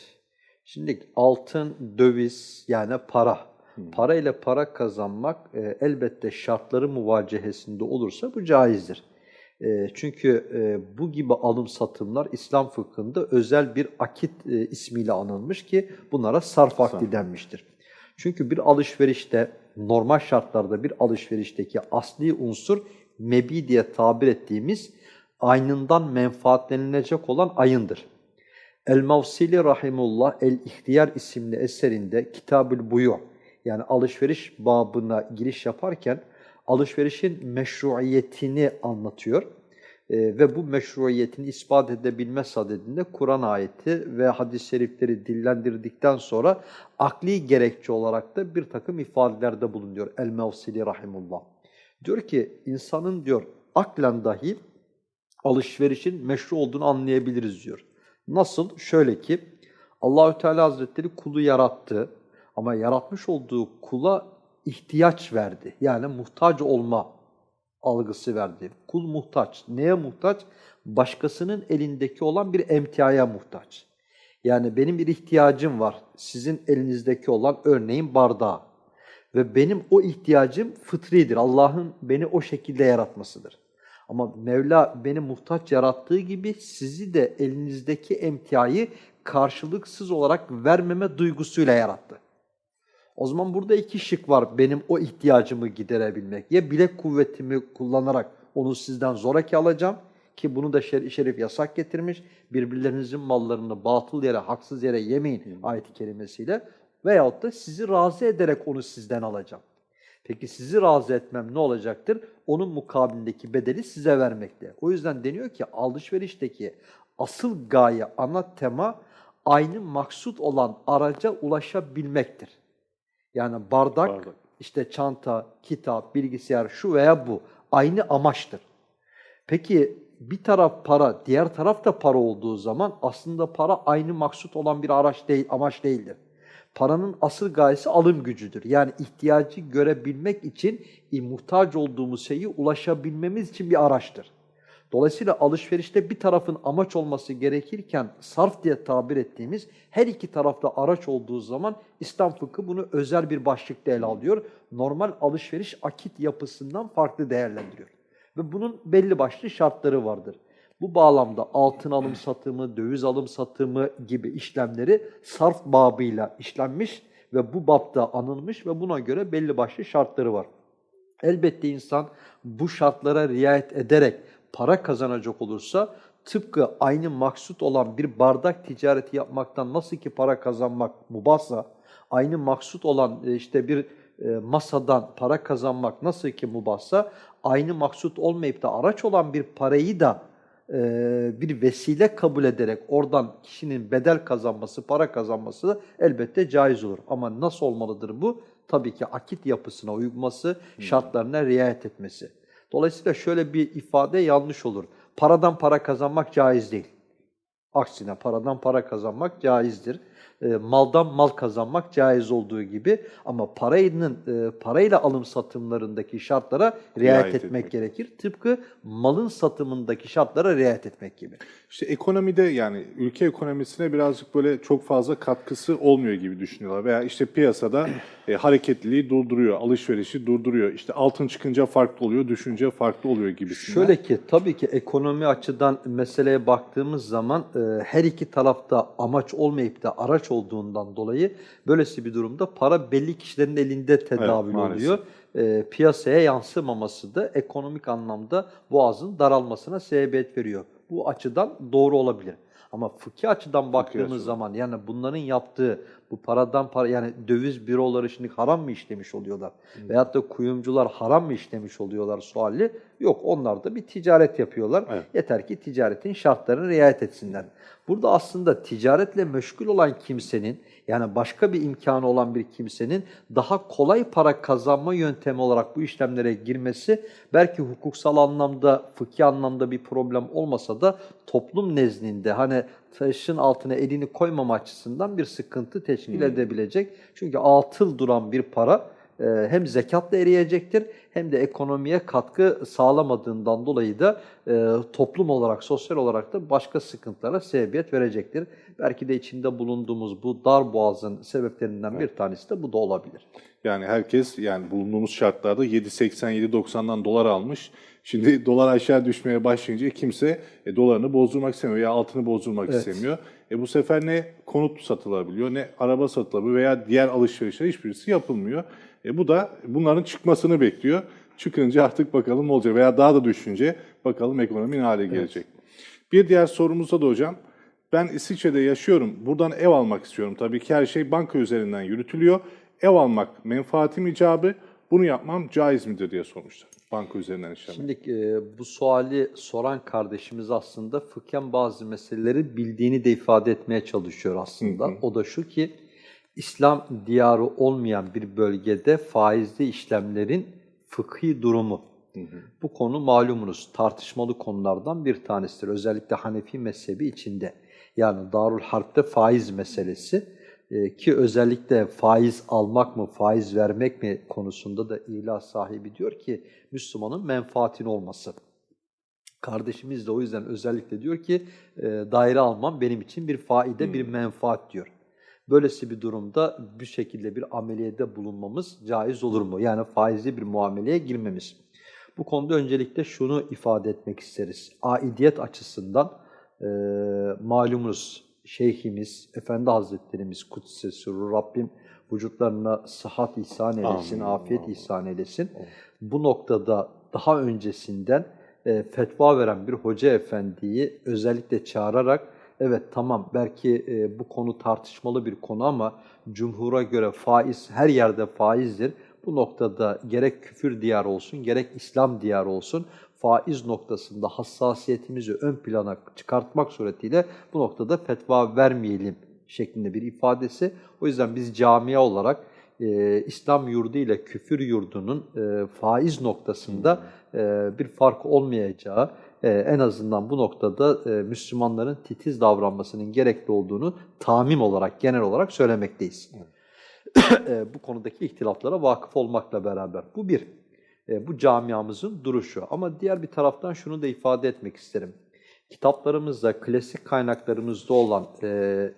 Şimdi altın, döviz yani para. Para ile para kazanmak e, elbette şartları muvacehesinde olursa bu caizdir. E, çünkü e, bu gibi alım satımlar İslam fıkhında özel bir akit e, ismiyle anılmış ki bunlara sarf akdi denmiştir. Çünkü bir alışverişte normal şartlarda bir alışverişteki asli unsur mebi diye tabir ettiğimiz aynından menfaatlenilecek olan ayındır. El-Mavsili Rahimullah El-İhtiyar isimli eserinde Kitab-ül Buyu yani alışveriş babına giriş yaparken alışverişin meşruiyetini anlatıyor. Ee, ve bu meşruiyetini ispat edebilme sadedinde Kur'an ayeti ve hadis-i şerifleri dillendirdikten sonra akli gerekçe olarak da bir takım ifadelerde bulunuyor El-Mavsili Rahimullah. Diyor ki insanın diyor aklen dahi alışverişin meşru olduğunu anlayabiliriz diyor. Nasıl? Şöyle ki Allahü Teala Hazretleri kulu yarattı ama yaratmış olduğu kula ihtiyaç verdi. Yani muhtaç olma algısı verdi. Kul muhtaç. Neye muhtaç? Başkasının elindeki olan bir emtiaya muhtaç. Yani benim bir ihtiyacım var. Sizin elinizdeki olan örneğin bardağı. Ve benim o ihtiyacım fıtridir. Allah'ın beni o şekilde yaratmasıdır. Ama Mevla beni muhtaç yarattığı gibi sizi de elinizdeki emtiayı karşılıksız olarak vermeme duygusuyla yarattı. O zaman burada iki şık var benim o ihtiyacımı giderebilmek. Ya bilek kuvvetimi kullanarak onu sizden zoraki alacağım ki bunu da şer şerif yasak getirmiş. Birbirlerinizin mallarını batıl yere, haksız yere yemeyin ayet-i kerimesiyle. Veyahut da sizi razı ederek onu sizden alacağım. Peki sizi razı etmem ne olacaktır? Onun mukabilindeki bedeli size vermekte. O yüzden deniyor ki alışverişteki asıl gaye, ana tema aynı maksut olan araca ulaşabilmektir. Yani bardak, Bardak. işte çanta, kitap, bilgisayar şu veya bu aynı amaçtır. Peki bir taraf para, diğer taraf da para olduğu zaman aslında para aynı maksut olan bir araç değil, amaç değildir. Paranın asıl gayesi alım gücüdür. Yani ihtiyacı görebilmek için e, muhtaç olduğumuz şeyi ulaşabilmemiz için bir araçtır. Dolayısıyla alışverişte bir tarafın amaç olması gerekirken sarf diye tabir ettiğimiz her iki tarafta araç olduğu zaman İslam fıkhı bunu özel bir başlıkta ele alıyor. Normal alışveriş akit yapısından farklı değerlendiriyor. Ve bunun belli başlı şartları vardır. Bu bağlamda altın alım satımı, döviz alım satımı gibi işlemleri sarf babıyla işlenmiş ve bu bapta anılmış ve buna göre belli başlı şartları var. Elbette insan bu şartlara riayet ederek para kazanacak olursa tıpkı aynı maksut olan bir bardak ticareti yapmaktan nasıl ki para kazanmak mubahsa Aynı maksut olan e, işte bir e, masadan para kazanmak nasıl ki mubahsa aynı maksut olmayıp da araç olan bir parayı da e, bir vesile kabul ederek oradan kişinin bedel kazanması, para kazanması elbette caiz olur. Ama nasıl olmalıdır bu? Tabii ki akit yapısına uyması, şartlarına riayet etmesi. Dolayısıyla şöyle bir ifade yanlış olur. Paradan para kazanmak caiz değil. Aksine paradan para kazanmak caizdir. E, maldan mal kazanmak caiz olduğu gibi ama parayla, e, parayla alım satımlarındaki şartlara riayet, Riayet etmek, etmek. gerekir. Tıpkı malın satımındaki şartlara riayet etmek gibi. İşte ekonomide yani ülke ekonomisine birazcık böyle çok fazla katkısı olmuyor gibi düşünüyorlar. Veya işte piyasada e, hareketliliği durduruyor, alışverişi durduruyor. İşte altın çıkınca farklı oluyor, düşünce farklı oluyor gibisinden. Şöyle ki tabii ki ekonomi açıdan meseleye baktığımız zaman e, her iki tarafta amaç olmayıp da araç olduğundan dolayı böylesi bir durumda para belli kişilerin elinde tedavül maalesef. oluyor. E, piyasaya yansımaması da ekonomik anlamda boğazın daralmasına sebebiyet veriyor. Bu açıdan doğru olabilir. Ama fıkhi açıdan baktığımız açıdan. zaman yani bunların yaptığı bu paradan para yani döviz büroları şimdi haram mı işlemiş oluyorlar? Veyahut da kuyumcular haram mı işlemiş oluyorlar suali? Yok onlar da bir ticaret yapıyorlar. Evet. Yeter ki ticaretin şartlarına riayet etsinler. Burada aslında ticaretle meşgul olan kimsenin yani başka bir imkanı olan bir kimsenin daha kolay para kazanma yöntemi olarak bu işlemlere girmesi belki hukuksal anlamda, fıkhi anlamda bir problem olmasa da toplum nezdinde hani taşın altına elini koymama açısından bir sıkıntı teşkil edebilecek. Çünkü atıl duran bir para hem zekatla eriyecektir hem de ekonomiye katkı sağlamadığından dolayı da e, toplum olarak, sosyal olarak da başka sıkıntılara sebebiyet verecektir. Belki de içinde bulunduğumuz bu dar boğazın sebeplerinden bir tanesi de bu da olabilir. Yani herkes yani bulunduğumuz şartlarda 7.80-7.90'dan dolar almış. Şimdi dolar aşağı düşmeye başlayınca kimse e, dolarını bozdurmak istemiyor ya altını bozdurmak Evet. istemiyor. E bu sefer ne konut satılabiliyor ne araba satılabiliyor veya diğer alışverişler hiçbirisi yapılmıyor. E bu da bunların çıkmasını bekliyor. Çıkınca artık bakalım ne olacak veya daha da düşünce bakalım ekonomi ne hale gelecek. Bir diğer sorumuzda da hocam ben İsviçre'de yaşıyorum. Buradan ev almak istiyorum. Tabii ki her şey banka üzerinden yürütülüyor. Ev almak menfaatim icabı. Bunu yapmam caiz midir diye sormuşlar. Banka üzerinden işlem. Şimdi e, bu suali soran kardeşimiz aslında fıkhen bazı meseleleri bildiğini de ifade etmeye çalışıyor aslında. O da şu ki İslam diyarı olmayan bir bölgede faizli işlemlerin fıkhi durumu. Bu konu malumunuz tartışmalı konulardan bir tanesidir. Özellikle Hanefi mezhebi içinde. Yani Darul Harp'te faiz meselesi e, ki özellikle faiz almak mı, faiz vermek mi konusunda da ilah sahibi diyor ki Müslümanın menfaatin olması. Kardeşimiz de o yüzden özellikle diyor ki e, daire almam benim için bir faide, bir menfaat diyor. Böylesi bir durumda bu şekilde bir ameliyede bulunmamız caiz olur mu? Yani faizli bir muameleye girmemiz. Bu konuda öncelikle şunu ifade etmek isteriz. Aidiyet açısından e, malumunuz Şeyhimiz, Efendi Hazretlerimiz Kudüs'e sürür. Rabbim vücutlarına sıhhat ihsan eylesin, Amin, afiyet amin. ihsan eylesin. Bu noktada daha öncesinden e, fetva veren bir hoca efendiyi özellikle çağırarak evet tamam belki e, bu konu tartışmalı bir konu ama cumhura göre faiz her yerde faizdir. Bu noktada gerek küfür diyarı olsun gerek İslam diyarı olsun faiz noktasında hassasiyetimizi ön plana çıkartmak suretiyle bu noktada fetva vermeyelim şeklinde bir ifadesi. O yüzden biz camia olarak e, İslam yurdu ile küfür yurdunun e, faiz noktasında e, bir fark olmayacağı, e, en azından bu noktada e, Müslümanların titiz davranmasının gerekli olduğunu tamim olarak, genel olarak söylemekteyiz. E, bu konudaki ihtilaflara vakıf olmakla beraber. Bu bir. E, bu camiamızın duruşu. Ama diğer bir taraftan şunu da ifade etmek isterim. Kitaplarımızda, klasik kaynaklarımızda olan e,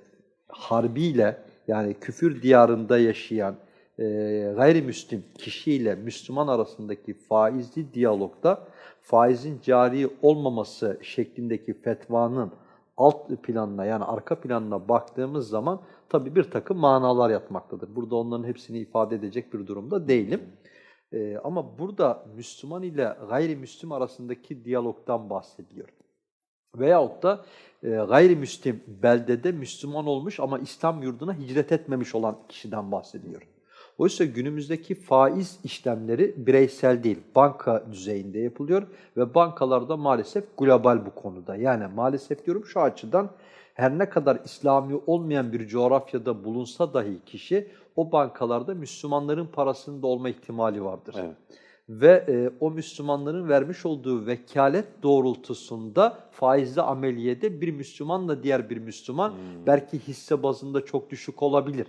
harbiyle yani küfür diyarında yaşayan e, gayrimüslim kişiyle Müslüman arasındaki faizli diyalogda faizin cari olmaması şeklindeki fetvanın alt planına yani arka planına baktığımız zaman tabii bir takım manalar yatmaktadır. Burada onların hepsini ifade edecek bir durumda değilim. Ee, ama burada Müslüman ile gayrimüslim arasındaki diyalogdan bahsediyor. Veyahut da e, gayrimüslim beldede Müslüman olmuş ama İslam yurduna hicret etmemiş olan kişiden bahsediyor. Oysa günümüzdeki faiz işlemleri bireysel değil, banka düzeyinde yapılıyor ve bankalarda maalesef global bu konuda. Yani maalesef diyorum şu açıdan her ne kadar İslami olmayan bir coğrafyada bulunsa dahi kişi o bankalarda Müslümanların parasında olma ihtimali vardır. Evet. Ve e, o Müslümanların vermiş olduğu vekalet doğrultusunda faizli ameliyede bir Müslümanla diğer bir Müslüman belki hisse bazında çok düşük olabilir.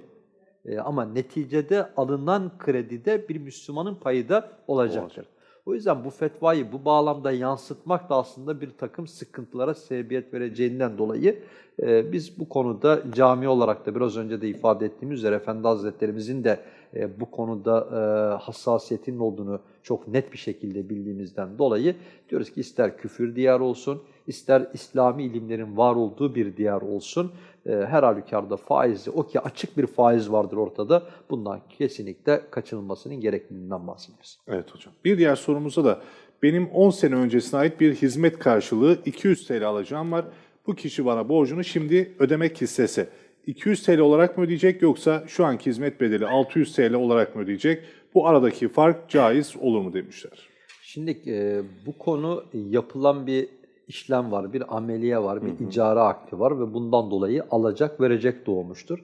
E, ama neticede alınan kredide bir Müslümanın payı da olacaktır. O yüzden bu fetvayı bu bağlamda yansıtmak da aslında bir takım sıkıntılara sebebiyet vereceğinden dolayı e, biz bu konuda cami olarak da biraz önce de ifade ettiğimiz üzere Efendi Hazretlerimizin de e, bu konuda e, hassasiyetinin olduğunu çok net bir şekilde bildiğimizden dolayı diyoruz ki ister küfür diyarı olsun, ister İslami ilimlerin var olduğu bir diyar olsun, e, her halükarda faizli, o ki açık bir faiz vardır ortada, bundan kesinlikle kaçınılmasının gerekliliğinden bahsediyoruz. Evet hocam. Bir diğer sorumuzda da benim 10 sene öncesine ait bir hizmet karşılığı 200 TL alacağım var. Bu kişi bana borcunu şimdi ödemek istese 200 TL olarak mı ödeyecek yoksa şu anki hizmet bedeli 600 TL olarak mı ödeyecek? Bu aradaki fark caiz olur mu demişler. Şimdi e, bu konu yapılan bir işlem var, bir ameliye var, bir icara akti var ve bundan dolayı alacak verecek doğmuştur.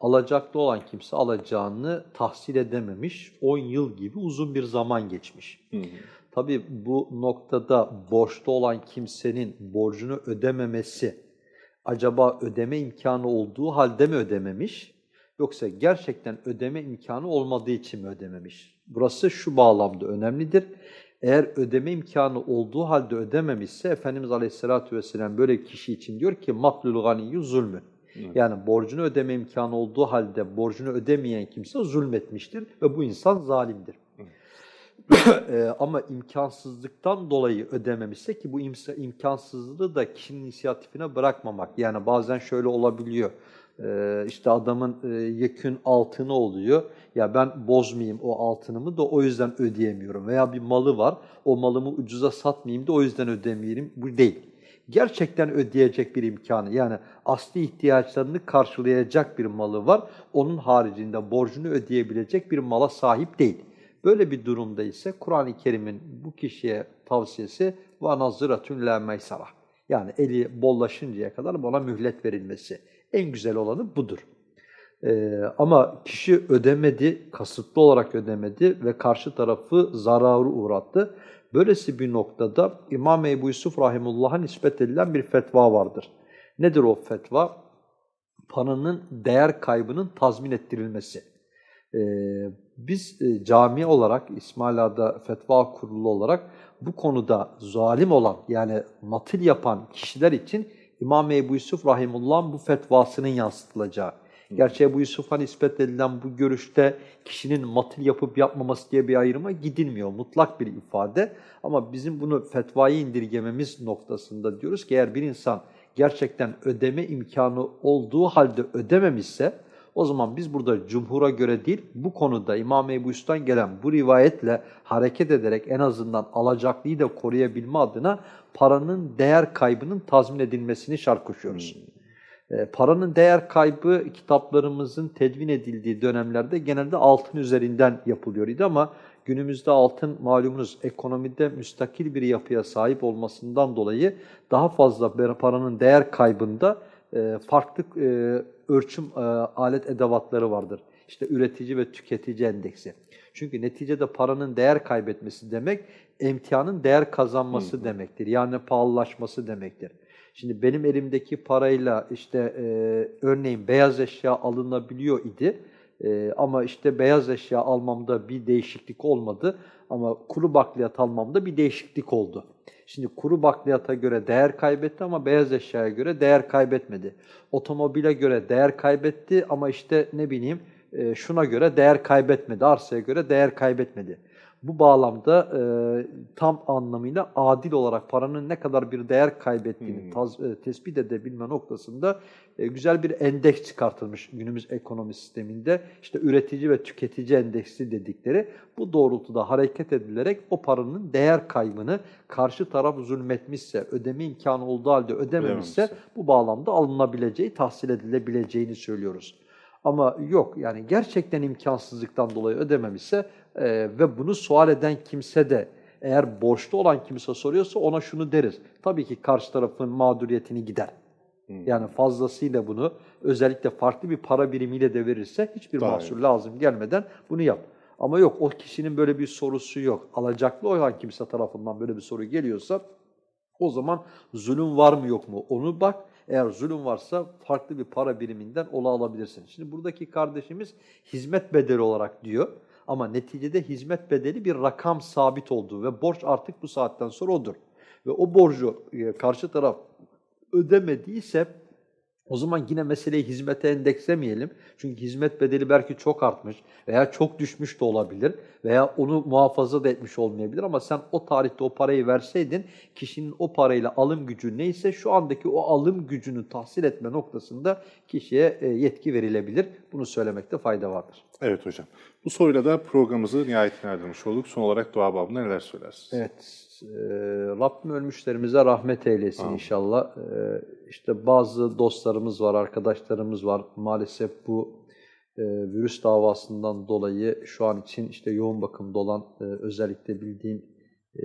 Alacaklı olan kimse alacağını tahsil edememiş, 10 yıl gibi uzun bir zaman geçmiş. Tabii bu noktada borçlu olan kimsenin borcunu ödememesi, acaba ödeme imkanı olduğu halde mi ödememiş, yoksa gerçekten ödeme imkanı olmadığı için mi ödememiş? Burası şu bağlamda önemlidir. Eğer ödeme imkanı olduğu halde ödememişse Efendimiz Aleyhisselatü Vesselam böyle kişi için diyor ki matlul ganiyyu zulmün. Yani borcunu ödeme imkanı olduğu halde borcunu ödemeyen kimse zulmetmiştir ve bu insan zalimdir. Eee, ama imkansızlıktan dolayı ödememişse ki bu imkansızlığı da kişinin inisiyatifine bırakmamak. Yani bazen şöyle olabiliyor. Eee işte adamın e, yekün altını oluyor. Ya ben bozmayayım o altınımı da o yüzden ödeyemiyorum. Veya bir malı var. O malımı ucuza satmayayım da o yüzden ödemeyelim. Bu değil. Gerçekten ödeyecek bir imkanı yani asli ihtiyaçlarını karşılayacak bir malı var. Onun haricinde borcunu ödeyebilecek bir mala sahip değil. Böyle bir durumda ise Kur'an-ı Kerim'in bu kişiye tavsiyesi وَنَظِرَةٌ لَا مَيْسَرَةٌ Yani eli bollaşıncaya kadar buna mühlet verilmesi. En güzel olanı budur. Ee, ama kişi ödemedi, kasıtlı olarak ödemedi ve karşı tarafı zararı uğrattı. Böylesi bir noktada İmam Ebu Yusuf Rahimullah'a nispet edilen bir fetva vardır. Nedir o fetva? Paranın değer kaybının tazmin ettirilmesi. Ee, biz e, cami olarak, İsmaila'da fetva kurulu olarak bu konuda zalim olan yani matil yapan kişiler için İmam Ebu Yusuf Rahimullah'ın bu fetvasının yansıtılacağı. Gerçi Ebu Yusuf'a nispet edilen bu görüşte kişinin matil yapıp yapmaması diye bir ayrıma gidilmiyor. Mutlak bir ifade. Ama bizim bunu fetvayı indirgememiz noktasında diyoruz ki eğer bir insan gerçekten ödeme imkanı olduğu halde ödememişse o zaman biz burada cumhura göre değil bu konuda İmam Ebu Yusuf'tan gelen bu rivayetle hareket ederek en azından alacaklıyı da koruyabilme adına paranın değer kaybının tazmin edilmesini şart koşuyoruz. E, paranın değer kaybı kitaplarımızın tedvin edildiği dönemlerde genelde altın üzerinden yapılıyor idi ama günümüzde altın malumunuz ekonomide müstakil bir yapıya sahip olmasından dolayı daha fazla paranın değer kaybında e, farklı e, ölçüm e, alet edevatları vardır. İşte üretici ve tüketici endeksi. Çünkü neticede paranın değer kaybetmesi demek emtianın değer kazanması demektir. Yani pahalılaşması demektir. Şimdi benim elimdeki parayla işte e, örneğin beyaz eşya alınabiliyor idi. E, ama işte beyaz eşya almamda bir değişiklik olmadı. Ama kuru bakliyat almamda bir değişiklik oldu. Şimdi kuru bakliyata göre değer kaybetti ama beyaz eşyaya göre değer kaybetmedi. Otomobile göre değer kaybetti ama işte ne bileyim e, şuna göre değer kaybetmedi, arsaya göre değer kaybetmedi. Bu bağlamda e, tam anlamıyla adil olarak paranın ne kadar bir değer kaybettiğini taz- e, tespit edebilme noktasında e, güzel bir endeks çıkartılmış günümüz ekonomi sisteminde. İşte üretici ve tüketici endeksi dedikleri bu doğrultuda hareket edilerek o paranın değer kaybını karşı taraf zulmetmişse, ödeme imkanı olduğu halde Ödememişse. bu bağlamda alınabileceği, tahsil edilebileceğini söylüyoruz. Ama yok yani gerçekten imkansızlıktan dolayı ödememişse e, ve bunu sual eden kimse de eğer borçlu olan kimse soruyorsa ona şunu deriz. Tabii ki karşı tarafın mağduriyetini gider. Yani fazlasıyla bunu özellikle farklı bir para birimiyle de verirse hiçbir Daha mahsur lazım gelmeden bunu yap. Ama yok o kişinin böyle bir sorusu yok. Alacaklı olan kimse tarafından böyle bir soru geliyorsa o zaman zulüm var mı yok mu onu bak. Eğer zulüm varsa farklı bir para biriminden ola alabilirsin. Şimdi buradaki kardeşimiz hizmet bedeli olarak diyor. Ama neticede hizmet bedeli bir rakam sabit olduğu ve borç artık bu saatten sonra odur. Ve o borcu e, karşı taraf ödemediyse o zaman yine meseleyi hizmete endekslemeyelim. Çünkü hizmet bedeli belki çok artmış veya çok düşmüş de olabilir veya onu muhafaza da etmiş olmayabilir ama sen o tarihte o parayı verseydin kişinin o parayla alım gücü neyse şu andaki o alım gücünü tahsil etme noktasında kişiye e, yetki verilebilir. Bunu söylemekte fayda vardır. Evet hocam. Bu soruyla da programımızı nihayetine erdirmiş olduk. Son olarak dua babında neler söylersiniz? Evet, e, Rabbim ölmüşlerimize rahmet eylesin inşallah. E, işte bazı dostlarımız var, arkadaşlarımız var. Maalesef bu e, virüs davasından dolayı şu an için işte yoğun bakımda olan e, özellikle bildiğim e,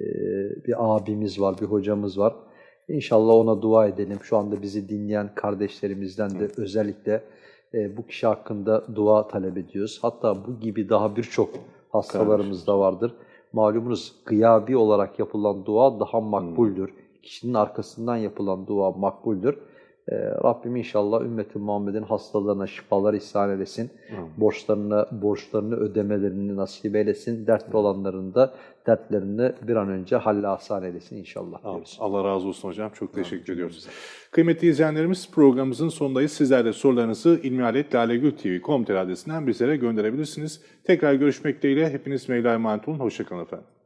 bir abimiz var, bir hocamız var. İnşallah ona dua edelim. Şu anda bizi dinleyen kardeşlerimizden de özellikle e, bu kişi hakkında dua talep ediyoruz. Hatta bu gibi daha birçok hastalarımız da vardır. Malumunuz gıyabi olarak yapılan dua daha makbuldür. Kişinin arkasından yapılan dua makbuldür. Ee, Rabbim inşallah ümmeti Muhammed'in hastalarına şifalar ihsan eylesin. Borçlarını, borçlarını ödemelerini nasip eylesin. Dertli olanların da dertlerini bir an önce halle ahsan eylesin inşallah diyoruz. Allah razı olsun hocam. Çok teşekkür ediyoruz. Kıymetli izleyenlerimiz programımızın sonundayız. Sizler de sorularınızı ilmihaletlalegültv.com adresinden bizlere gönderebilirsiniz. Tekrar görüşmek dileğiyle. Hepiniz Mevla emanet olun. Hoşçakalın efendim.